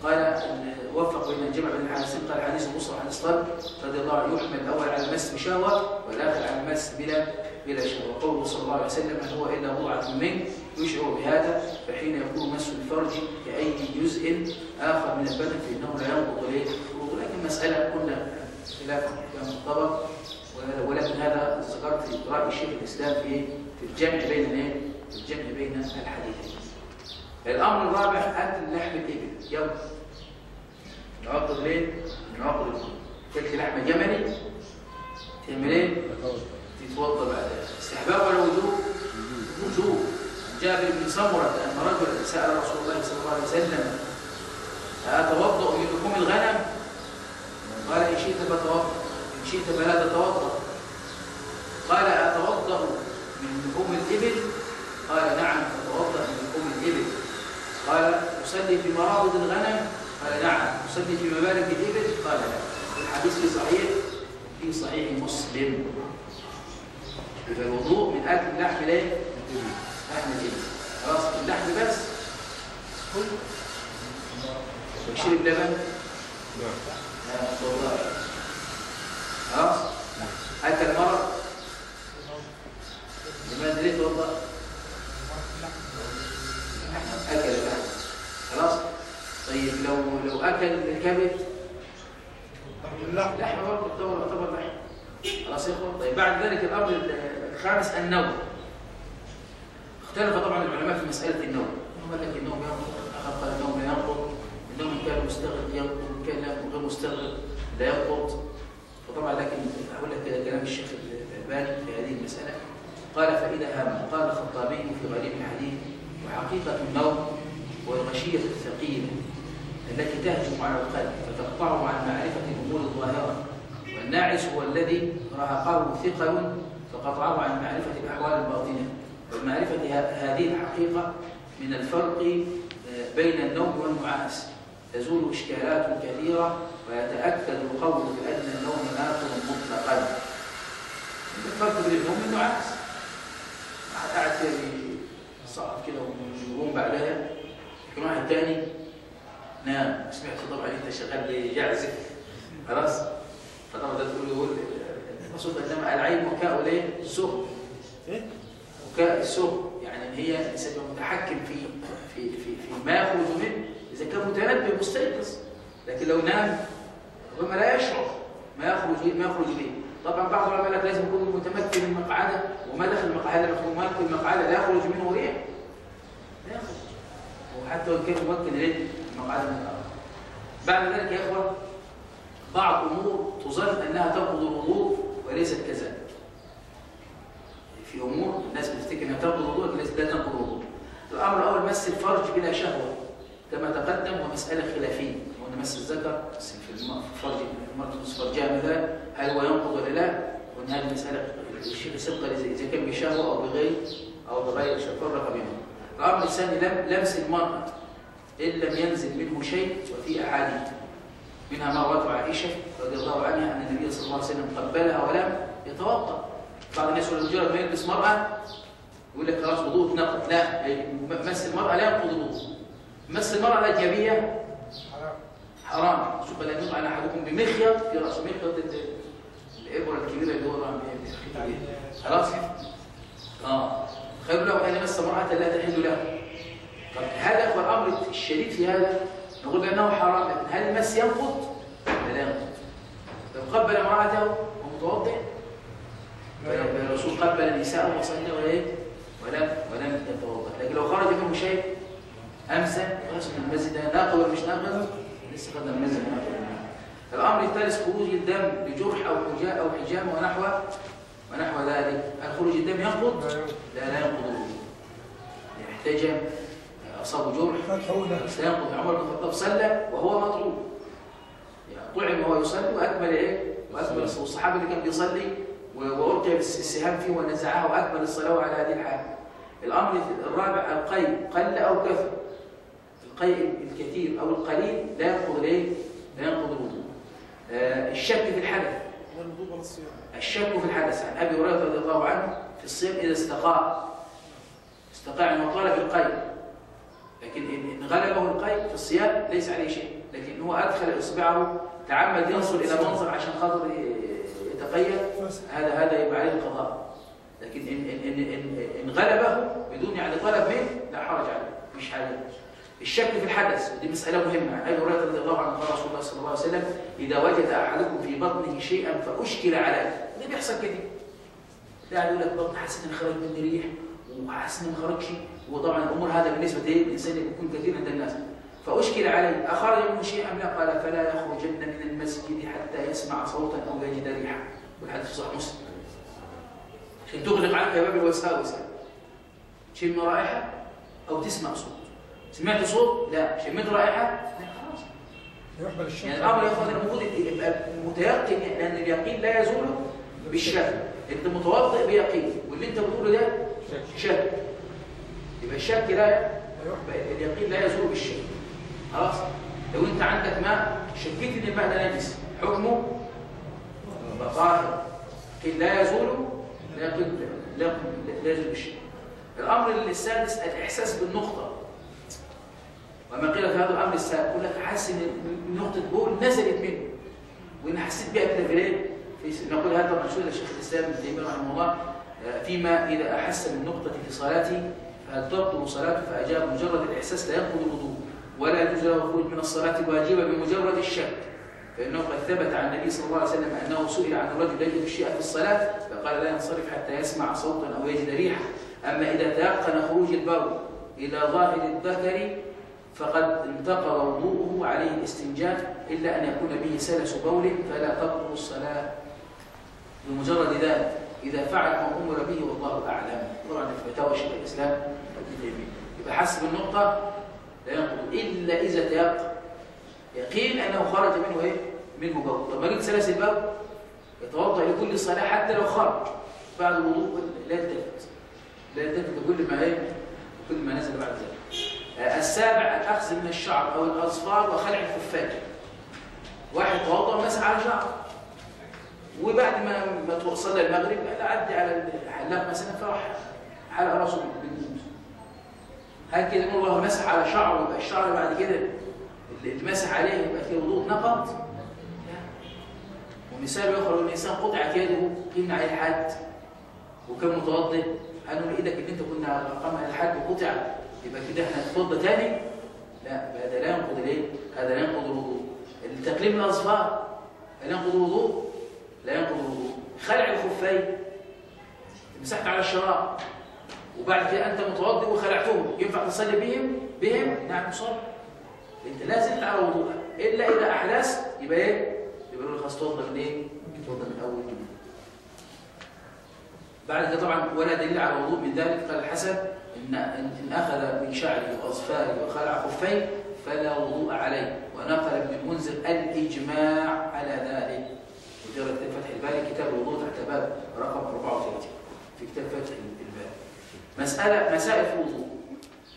قال إن وفق بين الجمع بين الحديثين قال حديث مصر وحديث طلق رضي الله عنه يحمل الأول على المس بشهوة والآخر على المس بلا بلا شهوة وقوله صلى الله عليه وسلم هل هو إلا بضعة منك يشعر بهذا فحين يكون مس الفرج كأي جزء آخر من البدن فإنه لا ينقض إليه ولكن مسألة قلنا خلاف مطبق ولكن هذا ذكرت رأي شيخ الإسلام في في الجمع بين الايه؟ الجمع بين الحديثين. الأمر الرابع أكل لحم الإبل يلا نعقد ليه؟ نعقد تاكل لحم جملي تعمل إيه؟ تتوضا بعدها استحباب ولا وجوب؟ وجوب جابر بن سمرة أن رجلا سأل رسول الله صلى الله عليه وسلم أتوضأ من لحوم الغنم؟ قال إن شئت فتوضأ إن شئت فلا تتوضأ قال أتوضأ من لحوم الإبل؟ قال نعم أتوضأ من لحوم الإبل قال أصلي في مرابض الغنم؟ قال نعم أصلي في مبارك الإبل؟ قال لا الحديث في صحيح في صحيح مسلم يبقى الوضوء من أكل لحم الايه؟ لحم الإبل. خلاص اللحم بس. كل ويشرب لبن لا والله خلاص؟ أكل مرض لماذا ليه توضأ؟ أكل اللحم. خلاص؟ طيب لو لو أكل الكبد. اللحم لحم برضه يعتبر لحم. خلاص يا إخوان. طيب بعد ذلك الأمر الخامس النوم. اختلف طبعا العلماء في مسألة النوم. قال لك النوم ينقض اخر قال النوم لا ينقض. النوم ان كان مستغرق ينقض ان كان غير مستغرق لا ينقض. فطبعا لكن أقول لك كلام الشيخ الألباني في هذه المسألة. قال فإذا هم قال الخطابي في غريب الحديث وحقيقة النوم والغشيه الثقيلة التي تهجم على القلب فتقطعه عن معرفة الأمور الظاهرة. والناعس هو الذي رهقه ثقل فقطعه عن معرفة الأحوال الباطنة. ومعرفة هذه الحقيقة من الفرق آه، بين النوم والنعاس تزول إشكالات كثيرة ويتأكد القول بأن النوم ناقض مطلقا. الفرق بين النوم والنعاس قاعد كده صعب كده ويقوم بعدها. يكون واحد تاني. نعم سمعت طبعا أنت شغال بيعزف خلاص؟ فطبعا ده تقول يقول المقصود انما العين وكاء الايه؟ السهر إيه؟ وكاء السهر يعني إن هي الانسان متحكم في في في في ما يخرج منه. إذا كان متنبه مستيقظ. لكن لو نام ربما لا يشعر. ما يخرج ما يخرج به. طبعا بعض العلماء قال لك لازم يكون متمكن من مقعده. وما دخل المقعده لو كان متمكن من مقعده لا يخرج منه ريح لا يخرج وحتى وان كان ممكن ليه المقعده من الأرض. بعد ذلك يا إخوة بعض امور تظن أنها تنقض الوضوء وليست كذلك. في أمور الناس بتفتكر أنها تنقض الوضوء لكن ليست لا تنقض الوضوء. الأمر الأول مس الفرج بلا شهوة كما تقدم ومسألة خلافية. وان مس الذكر مس في الفرج المراه تمس فرجها مثلا هل هو ينقض ولا لا؟ وإن هذه الشيخ سبق إذا كان بشهوة أو بغير أو بغير فرق بينهم الأمر الثاني لم لمس المرأة إن لم ينزل منه شيء وفي أحاديث. منها ما روته عائشة رضي الله عنها ان النبي صلى الله عليه وسلم قبلها ولم يتوضا بعض الناس يقول مجرد ما يلبس مرأة يقول لك خلاص وضوء اتنقض لا هي مس المرأة لا ينقض الوضوء مس المرأة الأجنبية حرام. شوف لا ينقض على أحدكم بمخيط في رأس مخيط ال- الإبرة الكبيرة اللي هو بيها خلاص؟ آه. خير له أن يمس امرأة لا تحل له. طب هذا هو الأمر الشديد في هذا. نقول بأنه حرام. لكن هل المس ينقض؟ لا ينقض. لو قبل امرأته ومتوضئ؟ الرسول قبل النساء وصلى ولا ولم ولم يتوضأ. لكن لو خرج منه شيء امسى خلاص من المسجد ناقض ولا مش ناقض؟ لسه قد المسجد ناقض الأمر الثالث خروج الدم بجرح أو حجاء أو حجامه ونحو ونحو ذلك. هل خروج الدم ينقض؟ لا لا ينقض. الوضوء اصابه جرح سينقض عمر بن الخطاب صلى وهو مطعوم يعني طعم وهو يصلي وأكمل إيه؟ وأكمل الصلاه والصحابي اللي كان بيصلي و- والقي السهام فيه ونزعه وأكمل الصلاة على هذه الحال. الأمر الرابع القي قل أو كثر. القيء الكثير أو القليل لا ينقض الايه؟ لا ينقض الوضوء آه، الشك في الحدث الشك في الحدث عن أبي هريرة رضي الله عنه في الصيام إذا استقاء استقاء انه طلب القيء لكن إن غلبه القيء في الصيام ليس عليه شيء. لكن هو أدخل اصبعه تعمد ينظر إلى منظر عشان خاطر يتقيد هذا هذا يبقى عليه القضاء. لكن ان ان ان ان, إن غلبه بدون يعني طلب منه لا حرج عليه. مش حاجة. الشك في الحدث دي مسألة مهمة. أبي هريرة رضي الله عنه قال رسول الله صلى الله عليه وسلم إذا وجد أحدكم في بطنه شيئا فأشكل عليه. ده بيحصل كده. يعني يقول لك بطن حاسس إن خرج مني ريح وحاسس إن ما خرجش وطبعا الأمور هذا بالنسبة إيه الإنسان بيكون كثير عند الناس. فأشكل عليه أخرج منه شيئا أم لا؟ قال فلا يخرجن من المسجد حتى يسمع صوتا أو يجد ريحا. والحديث في صحيح مسلم. عشان تغلق عنك باب الوساوس تشم رائحة أو تسمع صوت. سمعت صوت؟ لا. شميت رائحة؟ لا خلاص يعني الأمر يا أخوان المفروض متيقن لأن اليقين لا يزول بالشك أنت متوضئ بيقين. واللي أنت بتقوله ده شك يبقى الشك لا اليقين لا يزول بالشك. خلاص؟ لو أنت عندك ماء شكيت إن الماء ده نجس حكمه طاهر لا يزول لا لا يزول بالشك. الأمر السادس الإحساس بالنقطة. وما قيل في هذا الأمر السابق يقول لك حاسس إن نقطة بول نزلت منه. وإن حسيت بها كده في نقول هذا منشور للشيخ الإسلام ابن تيمية رحمه الله آه، فيما إذا أحس من نقطه في صلاته فهل تبطل صلاته فأجاب مجرد الإحساس لا ينقض الوضوء ولا يجوز له الخروج من الصلاة الواجبه بمجرد الشك فإنه قد ثبت عن النبي صلى الله عليه وسلم أنه سئل عن الرجل يجد الشيء في الصلاة فقال لا ينصرف حتى يسمع صوتا أو يجد ريحه أما إذا تيقن خروج البول إلى ظاهر الذكر فقد انتقض وضوءه عليه الاستنجاء إلا أن يكون به سلس بول فلا تبطل الصلاة بمجرد ذلك. إذا فعل ما أمر به والله أعلم. طبعا في فتاوى شيخ الإسلام. يبقى النقطة لا ينقض إلا إذا تيقن يقين أنه خرج منه إيه؟ منه بول طب ما قلت سلس البول يتوضأ لكل صلاة حتى لو خرج. بعد الوضوء لا يلتفت. لا يلتفت لكل ما إيه؟ كل ما نزل بعد ذلك. آه، السابع الأخذ من الشعر أو الأظفار وخلع الخفاج. واحد توضأ ومسح على شعره وبعد ما ما توصل المغرب لا عدي على الحلاق مثلا فراح حلق رأسه هل كده نقول الله مسح على شعره يبقى الشعر بعد كده اللي مسح عليه يبقى فيه وضوء نقض ومثال آخر ان الإنسان قطعت يده قيمنا عليه الحد وكان متوضئ. قالوا له إيدك اللي أنت كنا قام على الحد وقطع يبقى كده إحنا نتوضى تاني؟ لا هذا لا ينقض الايه هذا لا ينقض الوضوء. التقليم الاظفار هل ينقض الوضوء؟ لا ينقض الوضوء. خلع الخفين مسحت على الشراب وبعد كده أنت متوضئ وخلعتهم ينفع تصلي بهم؟ بهم؟ نعم تصلي أنت لا زلت على وضوءك إلا إذا احدثت يبقى إيه؟ يبقى له خلاص توضى من إيه؟ توضى من أول وجديد بعد كده طبعا ولا دليل على الوضوء من ذلك. قال الحسن إن إن أخذ من شعره وأظفاره وخلع خفيه فلا وضوء عليه. ونقل ابن المنذر الإجماع على ذلك. وجرى كتاب فتح الباري كتاب الوضوء تحت باب رقم 34 في كتاب فتح الباري مسألة مسائل في الوضوء.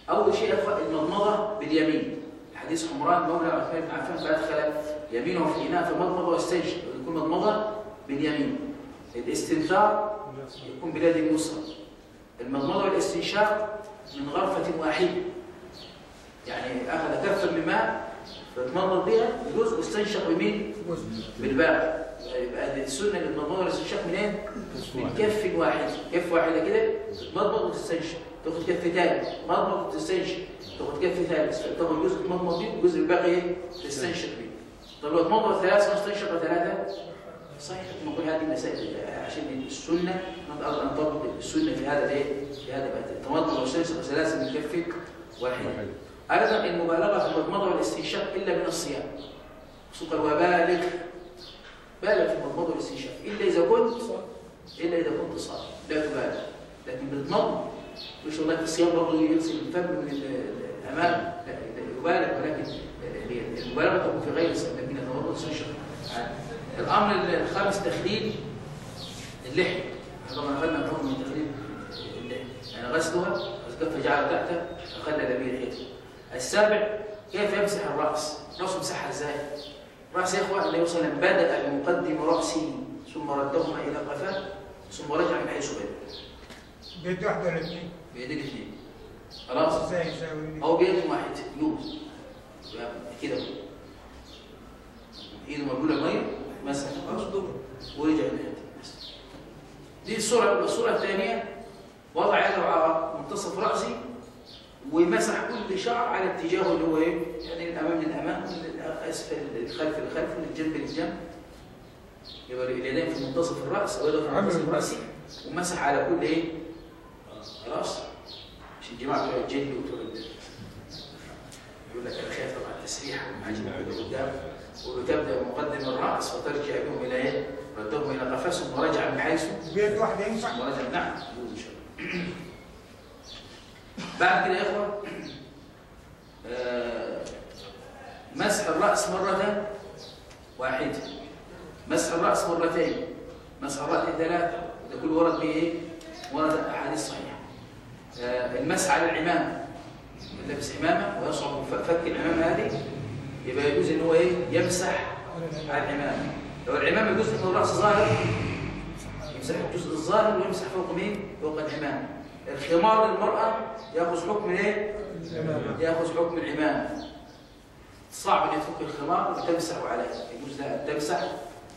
أول شيء المضمضة باليمين. حديث حمران مولى عثمان بن عفان فادخل يمينه في الاناء فمضمض واستنشق يكون مضمضة باليمين. الاستنثار يكون بلاد اليسرى المضمضة والاستنشاق من غرفة واحدة. يعني أخذ كفا من ماء فتمضمض بها جزء واستنشق بمين؟ بالباقي يبقى السنة المضمضه والاستنشاق منين؟ من كف واحد. كف واحدة كده؟ تمضمض وتستنشق. تاخد كف ثاني مضمض وتستنشق. تاخد كف ثالث. تاخد جزء تمضمض بيه والجزء الباقي إيه؟ تستنشق بيه طب لو تمضمض ثلاثة واستنشق ثلاثة؟ صحيح. نقول هذه مسائل عشان السنة نقدر نطبق السنة في هذا الإيه؟ في هذا بقى التمضمض والاستنشاق ثلاثة من كف واحد. أيضا المبالغة في المضمضه والاستنشاق إلا من الصيام. سوق وبالغ بالغ في المضمضه والاستنشاق إلا إذا كنت إلا إذا كنت صائم لا تبالغ لكن بتضمض مش والله في الصيام برضه يغسل الفم من ال- الأمام. لا يبالغ ولكن المبالغة تكون في غير الصيام. لكن التمضمض والاستنشاق عادي. الأمر الخامس تخليل اللحية. طبعا أخذنا حكم من تخليل اللحية. يعني غسلها الكف جعل تحته فخلل به لحيته السابع كيف يمسح الرأس؟ راسه مسحها إزاي؟ راس يا اخوان النبي صلى الله عليه وسلم بدا بمقدم راسه ثم ردهما إلى قفاه ثم رجع من حيث بدا بيد واحدة ولا اثنين؟ بيدين الاثنين خلاص إزاي يساوي هو بيد واحد يوم كده ايده مبلوله ميه مسح راسه ورجع بس. دي الصورة الاولى الصورة الثانية وضع يده على منتصف راسه ومسح كل شعر على اتجاهه اللي هو إيه؟ يعني الأمام للأمام والاسفل الخلف للخلف والجنب للجنب. يبقى اليدين في منتصف الرأس ويده في منتصف. الرأس. ومسح على كل إيه؟ رأس. مش الجماعة بتوع الجن وبتوع ال- يقول لك أنا خايف طبعا التسريح والمعاجم كده قدام. وتبدا مقدم الرأس وترجع بهم إلى إيه؟ ردهم إلى قفصهم ورجع من حيث. بيد واحدة ينفع؟ ورجع نعم إن شاء الله. بعد كده يا إخوة آه، مسح الرأس مره واحدة مسح الرأس مرتين مسح الرأس ثلاثة ده كل ورد به إيه؟ ورد أحاديث صحيحة آه، المسح على العمامه لابس عمامه ويصعب فك العمامه هذه يبقى يجوز إن هو إيه؟ يمسح على العمامه لو العمامه جزء من الرأس ظاهر يمسح الجزء الظاهر ويمسح فوق مين؟ فوق العمامه الخمار للمرأة يأخذ حكم إيه؟ يأخذ حكم العمامة. صعب ان تفك الخمار وتمسح عليه يجوز لها أن تمسح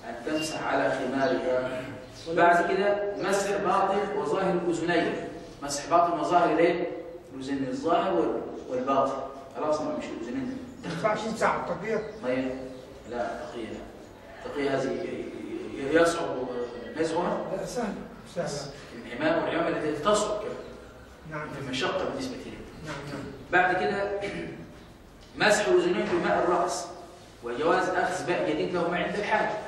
أن تمسح على خمارها. بعد كده مسح باطن وظاهر الأذنين. مسح باطن وظاهر الايه؟ الأذن الظاهر وال- والباطن. خلاص مش الاذنين ما ينفعش التطبيق طيب لا تقية لا تقية. هذه يصعب. نزعها؟ لا سهل. سهل. العمامة والعمامة التي تصعب. كمان نعم في مشقة بالنسبة لي نعم نعم بعد كده مسح الأذنين بماء الرأس وجواز أخذ ماء جديد له عند الحاجة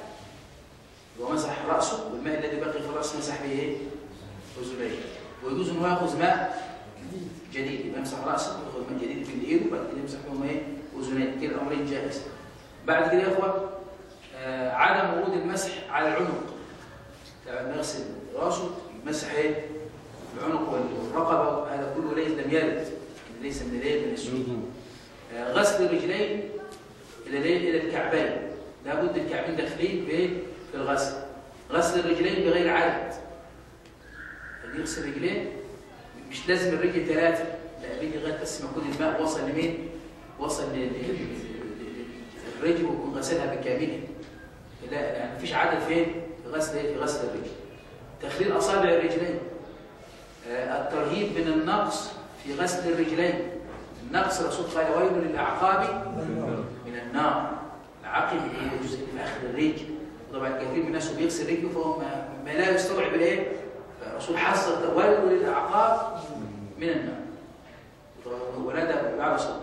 ومسح رأسه والماء الذي بقي في الرأس مسح به إيه؟ أذنيه ويجوز أنه يأخذ ماء جديد يبقى يمسح رأسه ويأخذ ماء جديد في الإيد وبعد كده يمسح بهم إيه؟ أذنيه كده الأمرين جائز بعد كده يا إخوة آه عدم ورود المسح على العنق لما يغسل رأسه يمسح إيه؟ العنق والرقبة هذا كله ليس لم يرد ليس من الايه من السجود آه، غسل الرجلين إلى إلى الكعبين. لابد الكعبين داخلين في الغسل. غسل الرجلين بغير عدد اللي يغسل رجلين مش لازم الرجل ثلاثة. لا الرجل لغايه بس ما يكون الماء وصل لمين؟ وصل ل- ل- ل- الرجل ويكون غسلها بكاملها. لا يعني مفيش عدد فين؟ في غسل إيه؟ في غسل الرجل. تخليل أصابع الرجلين. الترهيب من النقص في غسل الرجلين. النقص الرسول قال ويل للأعقاب من النار. العقب هي اللي في آخر الرجل. طبعا كثير من الناس بيغسل رجله فهو ما, لا يستوعب الإيه؟ فالرسول حذر ويل للأعقاب من النار. ونادى بعد صوت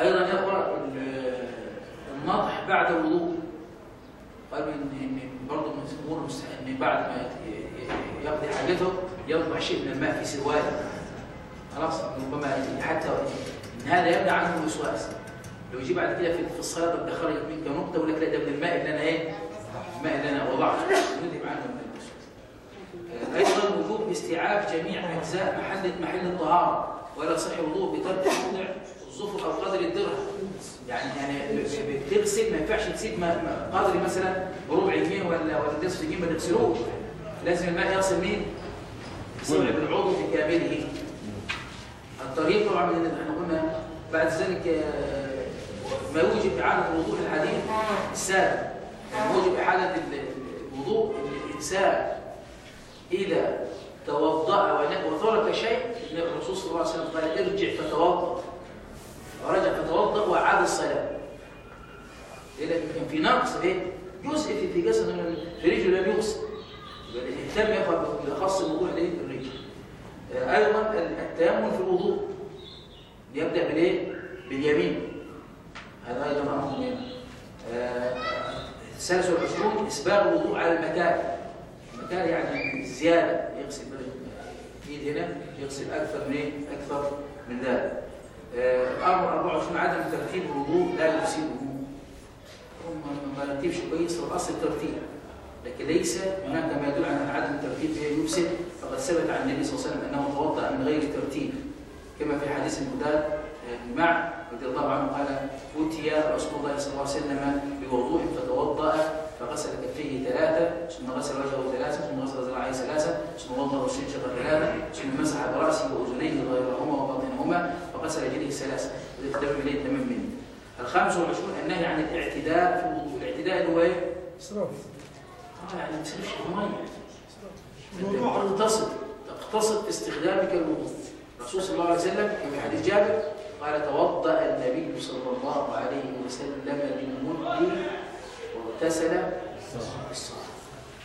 أيضا يا اخوه ال- النضح بعد الوضوء. قالوا ان برضه من المستحيل إن بعد ما يقضي حاجته يضع شيء من الماء في سرواله خلاص ربما حتى إن هذا يمنع عنه الوسواس لو يجي بعد كده في الصلاة بدي خرج منك نقطه يقول لك لا ده من الماء اللي أنا إيه؟ الماء اللي أنا وضعته. نذهب عنه من الوسواس أيضا وجوب استيعاب جميع أجزاء محل محل الطهارة. ولا صح الوضوء بترك موضع الظفر أو قدر الدرهم. يعني يعني بتغسل ما ينفعش تسيب قدر مثلا ربع جنيه ولا ولا نصف جنيه ما تغسلوش. لازم الماء يصل مين؟ يصل بالعضو في كامله الطريق طبعا من إحنا قلنا بعد ذلك آه، ما يوجب إعادة الوضوء في الحديث السابق يعني موجب إعادة ال- الوضوء ان الانسان إذا توضأ وترك شيء. الرسول صلى الله عليه وسلم قال ارجع فتوضأ. ورجع فتوضأ وأعاد الصلاة. لأن كان في نقص إيه؟ جزء في في جسد من- في رجله لم يغسل يبقى الاهتمام ياخذ بالأخص الموضوع الايه الرجل. آه، أيضا التيمم في الوضوء يبدا بالايه باليمين. هذا أيضا أمر مهم آه، الثالث والعشرون إسباغ الوضوء على المكان المكان يعني زيادة يغسل ايد هنا يغسل أكثر من إيه؟ أكثر من ذلك. آه، الامر 24 عدم ترتيب الوضوء لا يفسده هم ما رتبش كويس هو الأصل الترتيب. لكن ليس هناك ما يدل على عدم الترتيب هي يفسد فقد ثبت عن النبي صلى الله عليه وسلم أنه توضأ من غير ترتيب كما في حديث المداد بن معد رضي الله عنه قال أتي رسول الله صلى الله عليه وسلم بوضوء فتوضأ فغسل كفيه ثلاثة ثم غسل وجهه ثلاثة ثم غسل ذراعيه ثلاثة ثم وضأ واستنشق ثلاثة ثم مسح برأسه وأذنيه ظاهرهما وباطنهما وغسل رجليه ثلاثة ويتدم إليه تمام منه الخامس والعشرون النهي عن الاعتداء في الوضوء الاعتداء هو إيه؟ آه، يعني ما تسيبش المية أنت تقتصد استخدامك الوضوء الرسول صلى الله عليه وسلم في حديث جابر قال توضأ النبي صلى الله عليه وسلم للمد واغتسل بالصاع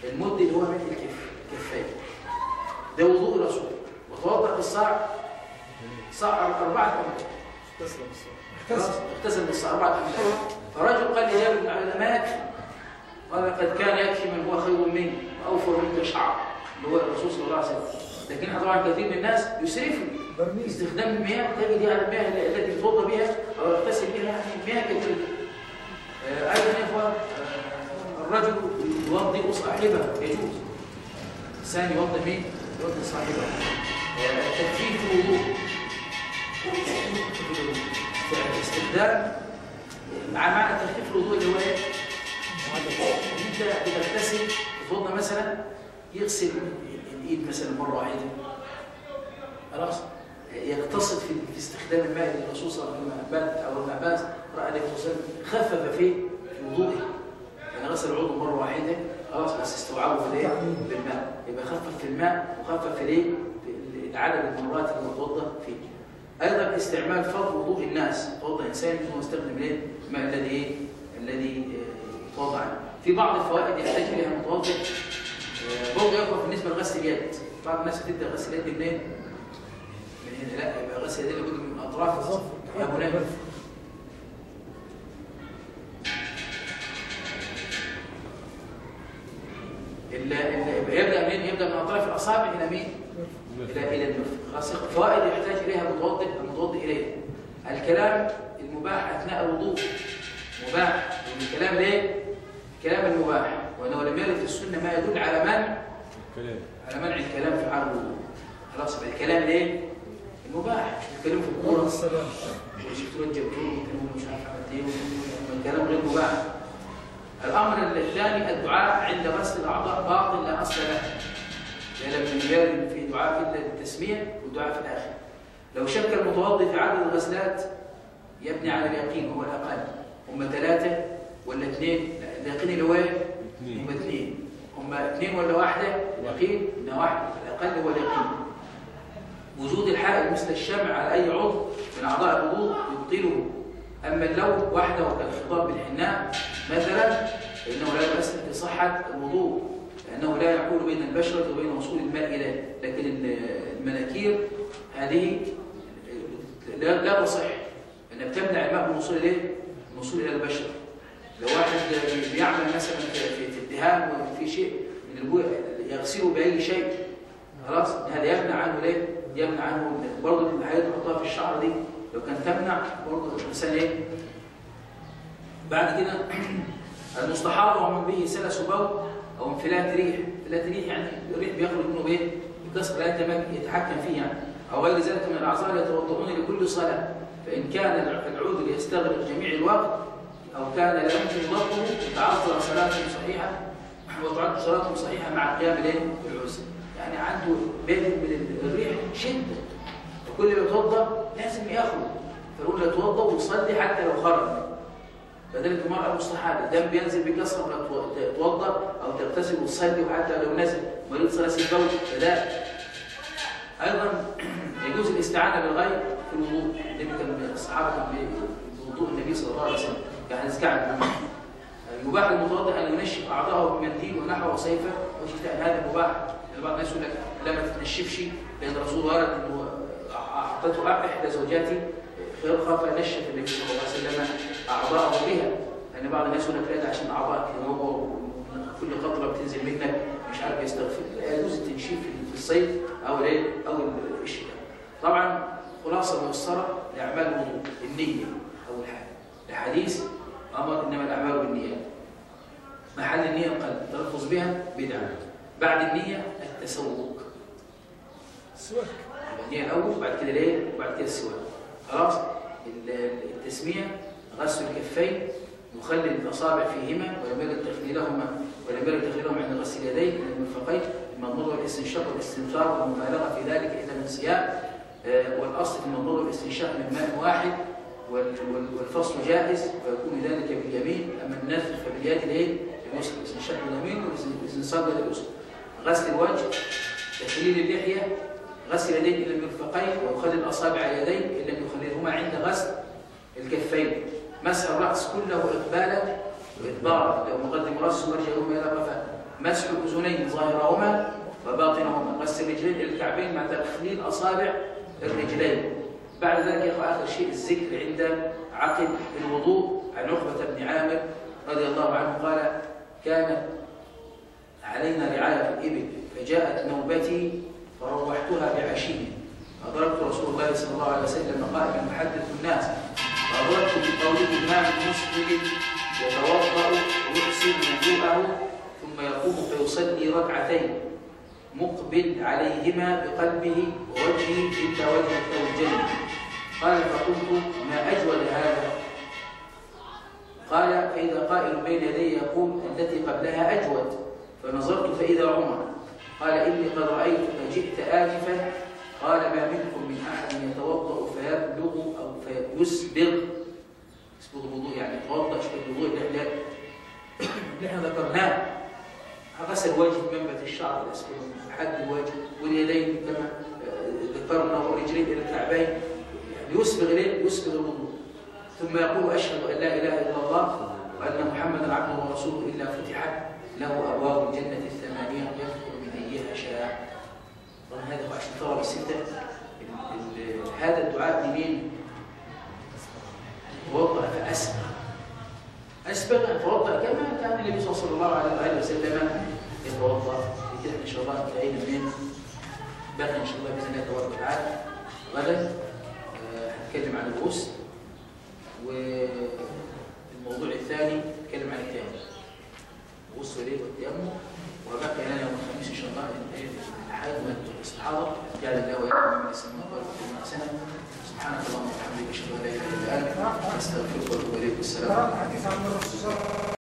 المد اللي هو مثل الكف كفين. ده وضوء الرسول. وتوضأ بالصاع صاع أربعة أمثال الصلاة خلاص اغتسل بالصاع أربعة أمثال فرجل قال لجابر بن عبد ما يكفي قال قد كان يكفي من هو خير مني وأوفر منك شعر اللي هو الرسول صلى الله عليه وسلم لكن طبعا كثير من الناس يسرفوا استخدام المياه تجد يعني المياه التي يتوضا بها أو يغتسل بها يعني مياه كثيرة. آه، أيضا يا إخوان آه، الرجل يوضئ صاحبه يجوز. الانسان يوضئ مين؟ يوضئ صاحبه. آه، تكفيف الوضوء. تكفيف الوضوء. استخدام مع معنى تخفيف الوضوء اللي هو إيه؟ انت بتغتسل تتوضا مثلا يغسل الايد مثلا مره واحدة خلاص يقتصد في استخدام الماء اللي الرسول صلى الله عليه وسلم بات أو ابن عباس رأى النبي صلى خفف في وضوئه يعني غسل العضو مره واحدة خلاص بس استوعبه في الايه؟ بالماء يبقى خفف في الماء وخفف في الايه؟ عدد المرات اللي متوضا فيه أيضا استعمال فرض وضوء الناس يتوضا إنسان ثم يستخدم الايه؟ الماء الذي إيه؟ الذي عنه في بعض الفوائد يحتاج إليها المتوضا آه، برضه يقف بالنسبة لغسل اليد بعض الناس بتبدا غسل اليد منين؟ من هنا. لا يبقى غسل اليد لابد من أطراف يا يبقى يبدأ منين؟ يبدأ من أطراف الأصابع إلى مين؟ إلى إلى المرفق فوائد يحتاج إليها المتوضئ المتوضئ اليها الكلام المباح أثناء الوضوء. مباح. الكلام ليه؟ الكلام المباح وأنه لم يرد في السنة ما يدل على منع كلام على منع الكلام في الوضوء خلاص يبقى الكلام ليه؟ المباح. الكلام في الكورة. السلام. شفت له الجبتون مش عارف عملت إيه والكلام غير مباح. الأمر الثاني الدعاء عند غسل الأعضاء باطل لا أصل له. لأن ابن جبال في دعاء إلا التسميع والدعاء في الآخر. لو شك المتوضي في عدد الغسلات يبني على اليقين هو الأقل. هم ثلاثة ولا اثنين؟ لا، اليقين اللي هو إيه؟ اثنين. هم اثنين. هم اثنين ولا واحدة؟ يقين. انها واحدة الأقل هو اليقين. وجود الحائل مثل الشمع على أي عضو من أعضاء الوضوء يبطله. أما اللون وحده كالخطاب بالحناء مثلا فإنه لا في صحه الوضوء لأنه لا يحول بين البشرة وبين وصول الماء اليه لكن ال- المناكير هذه لا تصح. انها بتمنع الماء من الوصول اليه من الوصول إلى البشرة. لو واحد بيعمل مثلا في الدهان وفي شيء من البوء يغسله بأي شيء خلاص هذا يمنع عنه ليه؟ يمنع عنه برضه الحاجات اللي في الشعر دي لو كان تمنع برضه الإنسان إيه؟ بعد كده المستحاضة ومن به سلس بول أو انفلات ريح، انفلات ريح يعني الريح بيخرج منه بايه؟ بكسر لا يتحكم فيه يعني أو غير ذلك من الأعذار يتوضؤون لكل صلاة فإن كان العود يستغرق جميع الوقت أو كان لا يمكن ضبطه تعذر صلاته صحيحه وتعد صلاته صحيحة مع قيام الايه؟ العسر يعني عنده بيت من الريح شدة. وكل ما يتوضأ لازم فيقول له يتوضأ ويصلي حتى لو خرج. كذلك المرأة المستحاضة دم بينزل بكثرة ولا تو- تتوضأ أو تغتسل وتصلي وحتى لو نزل. مريض سلاسل البول فلا. أيضا يجوز الاستعانة بالغير في الوضوء. النبي كان الصحابة كان بوضوء النبي صلى الله عليه وسلم. بن مالك. يباح للمتوضئ أن ينشف أعضاءه بمنديل ونحوه وسيفه وشتاء هذا مباح. يعني بعض الناس يقول لك لا ما تتنشفش لأن الرسول ورد أنه أعطته إحدى زوجاتي أن نشف النبي صلى الله عليه وسلم أعضاءه بها. لأن بعض الناس يقول لك لا ده عشان أعضائك ينور كل قطرة بتنزل منك مش عارف يستغفر. لا يجوز التنشيف في الصيف أو الايه أو الشتاء. طبعا خلاصة ميسرة لأعمال الوضوء النية أول حاجة الحديث أمر إنما الأعمال بالنيات. محل النية القلب تلفظ بها بدعة. بعد النية التسوق. السواك. النية الأول وبعد كده ليه وبعد كده السواك. خلاص؟ التسمية غسل الكفين يخلل الأصابع فيهما وينبغي تخليلهما وينبغي تخليلهما عند غسل اليدين إلى المرفقين المضمضة والاستنشاق والاستنثار والمبالغة في ذلك إلى الانسياب آه، والأصل في والاستنشاق من ماء واحد والفصل جائز ويكون ذلك باليمين أما النفل فباليد اليد اليسرى الاستنشاق باليمين والاستنصار باليسرى غسل الوجه تخليل اللحية غسل اليدين إلى المرفقين ويخلل الأصابع اليدين إن لم يخللهما عند غسل الكفين. مسح الرأس كله إقبالا وإدبارا. لو مقدم رأسه ورجلهما إلى قفاه مسح الأذنين ظاهرهما وباطنهما. غسل الرجلين إلى الكعبين مع تخليل أصابع الرجلين. بعد ذلك أخوة آخر شيء الذكر عند عقد الوضوء عن عقبة بن عامر رضي الله عنه قال كانت علينا رعاية الإبل فجاءت نوبتي فروحتها بعشية أدركت رسول الله صلى الله عليه وسلم قائما يحدث الناس. فأدركت بقوله ما من مسلم يتوضأ ويحسن وضوءه ثم يقوم فيصلي ركعتين. مقبل عليهما بقلبه ووجهه إلا وجهك أو الجنة قال فقلت ما أجود هذا؟ قال فإذا قائل بين يدي يقول التي قبلها أجود. فنظرت فإذا عمر. قال إني قد رأيتك جئت آنفا قال ما منكم من أحد يتوضأ فيبلغ أو فيسبغ. يسبغ الوضوء يعني يتوضأ شبه الوضوء اللي إحنا ذكرناه. غسل وجه منبت الشعر الأسفل حد الوجه واليدين كما آه، ذكرنا والرجلين إلى الكعبين. يعني يسبغ إليه يسبغ الوضوء ثم يقول أشهد أن لا إله إلا الله وأن محمدا عبده ورسوله إلا فتحت له أبواب الجنة الثمانية يدخل من أيها شاء طبعا هذا هو عشان طلب الستة. ال- ال- هذا الدعاء لمين؟ توضأ فأسبغ. أسبغ أن توضأ كما كان النبي صلى الله عليه وآله وسلم يتوضأ. كده إن شاء الله انتهينا من بقي إن شاء الله بإذن الله تبارك وتعالى. غدا آه، هنتكلم عن الغسل والموضوع الثاني نتكلم عن التيمم الغسل ليه والتيمم. وبقي لنا يوم الخميس إن شاء الله الحيض والاستحاضه جعل الله وياكم من والأرض بما احسن سبحانك اللهم وبحمدك أشهد أن لا إله إلا أنت أستغفرك وأتوب إليك. والسلام عليكم.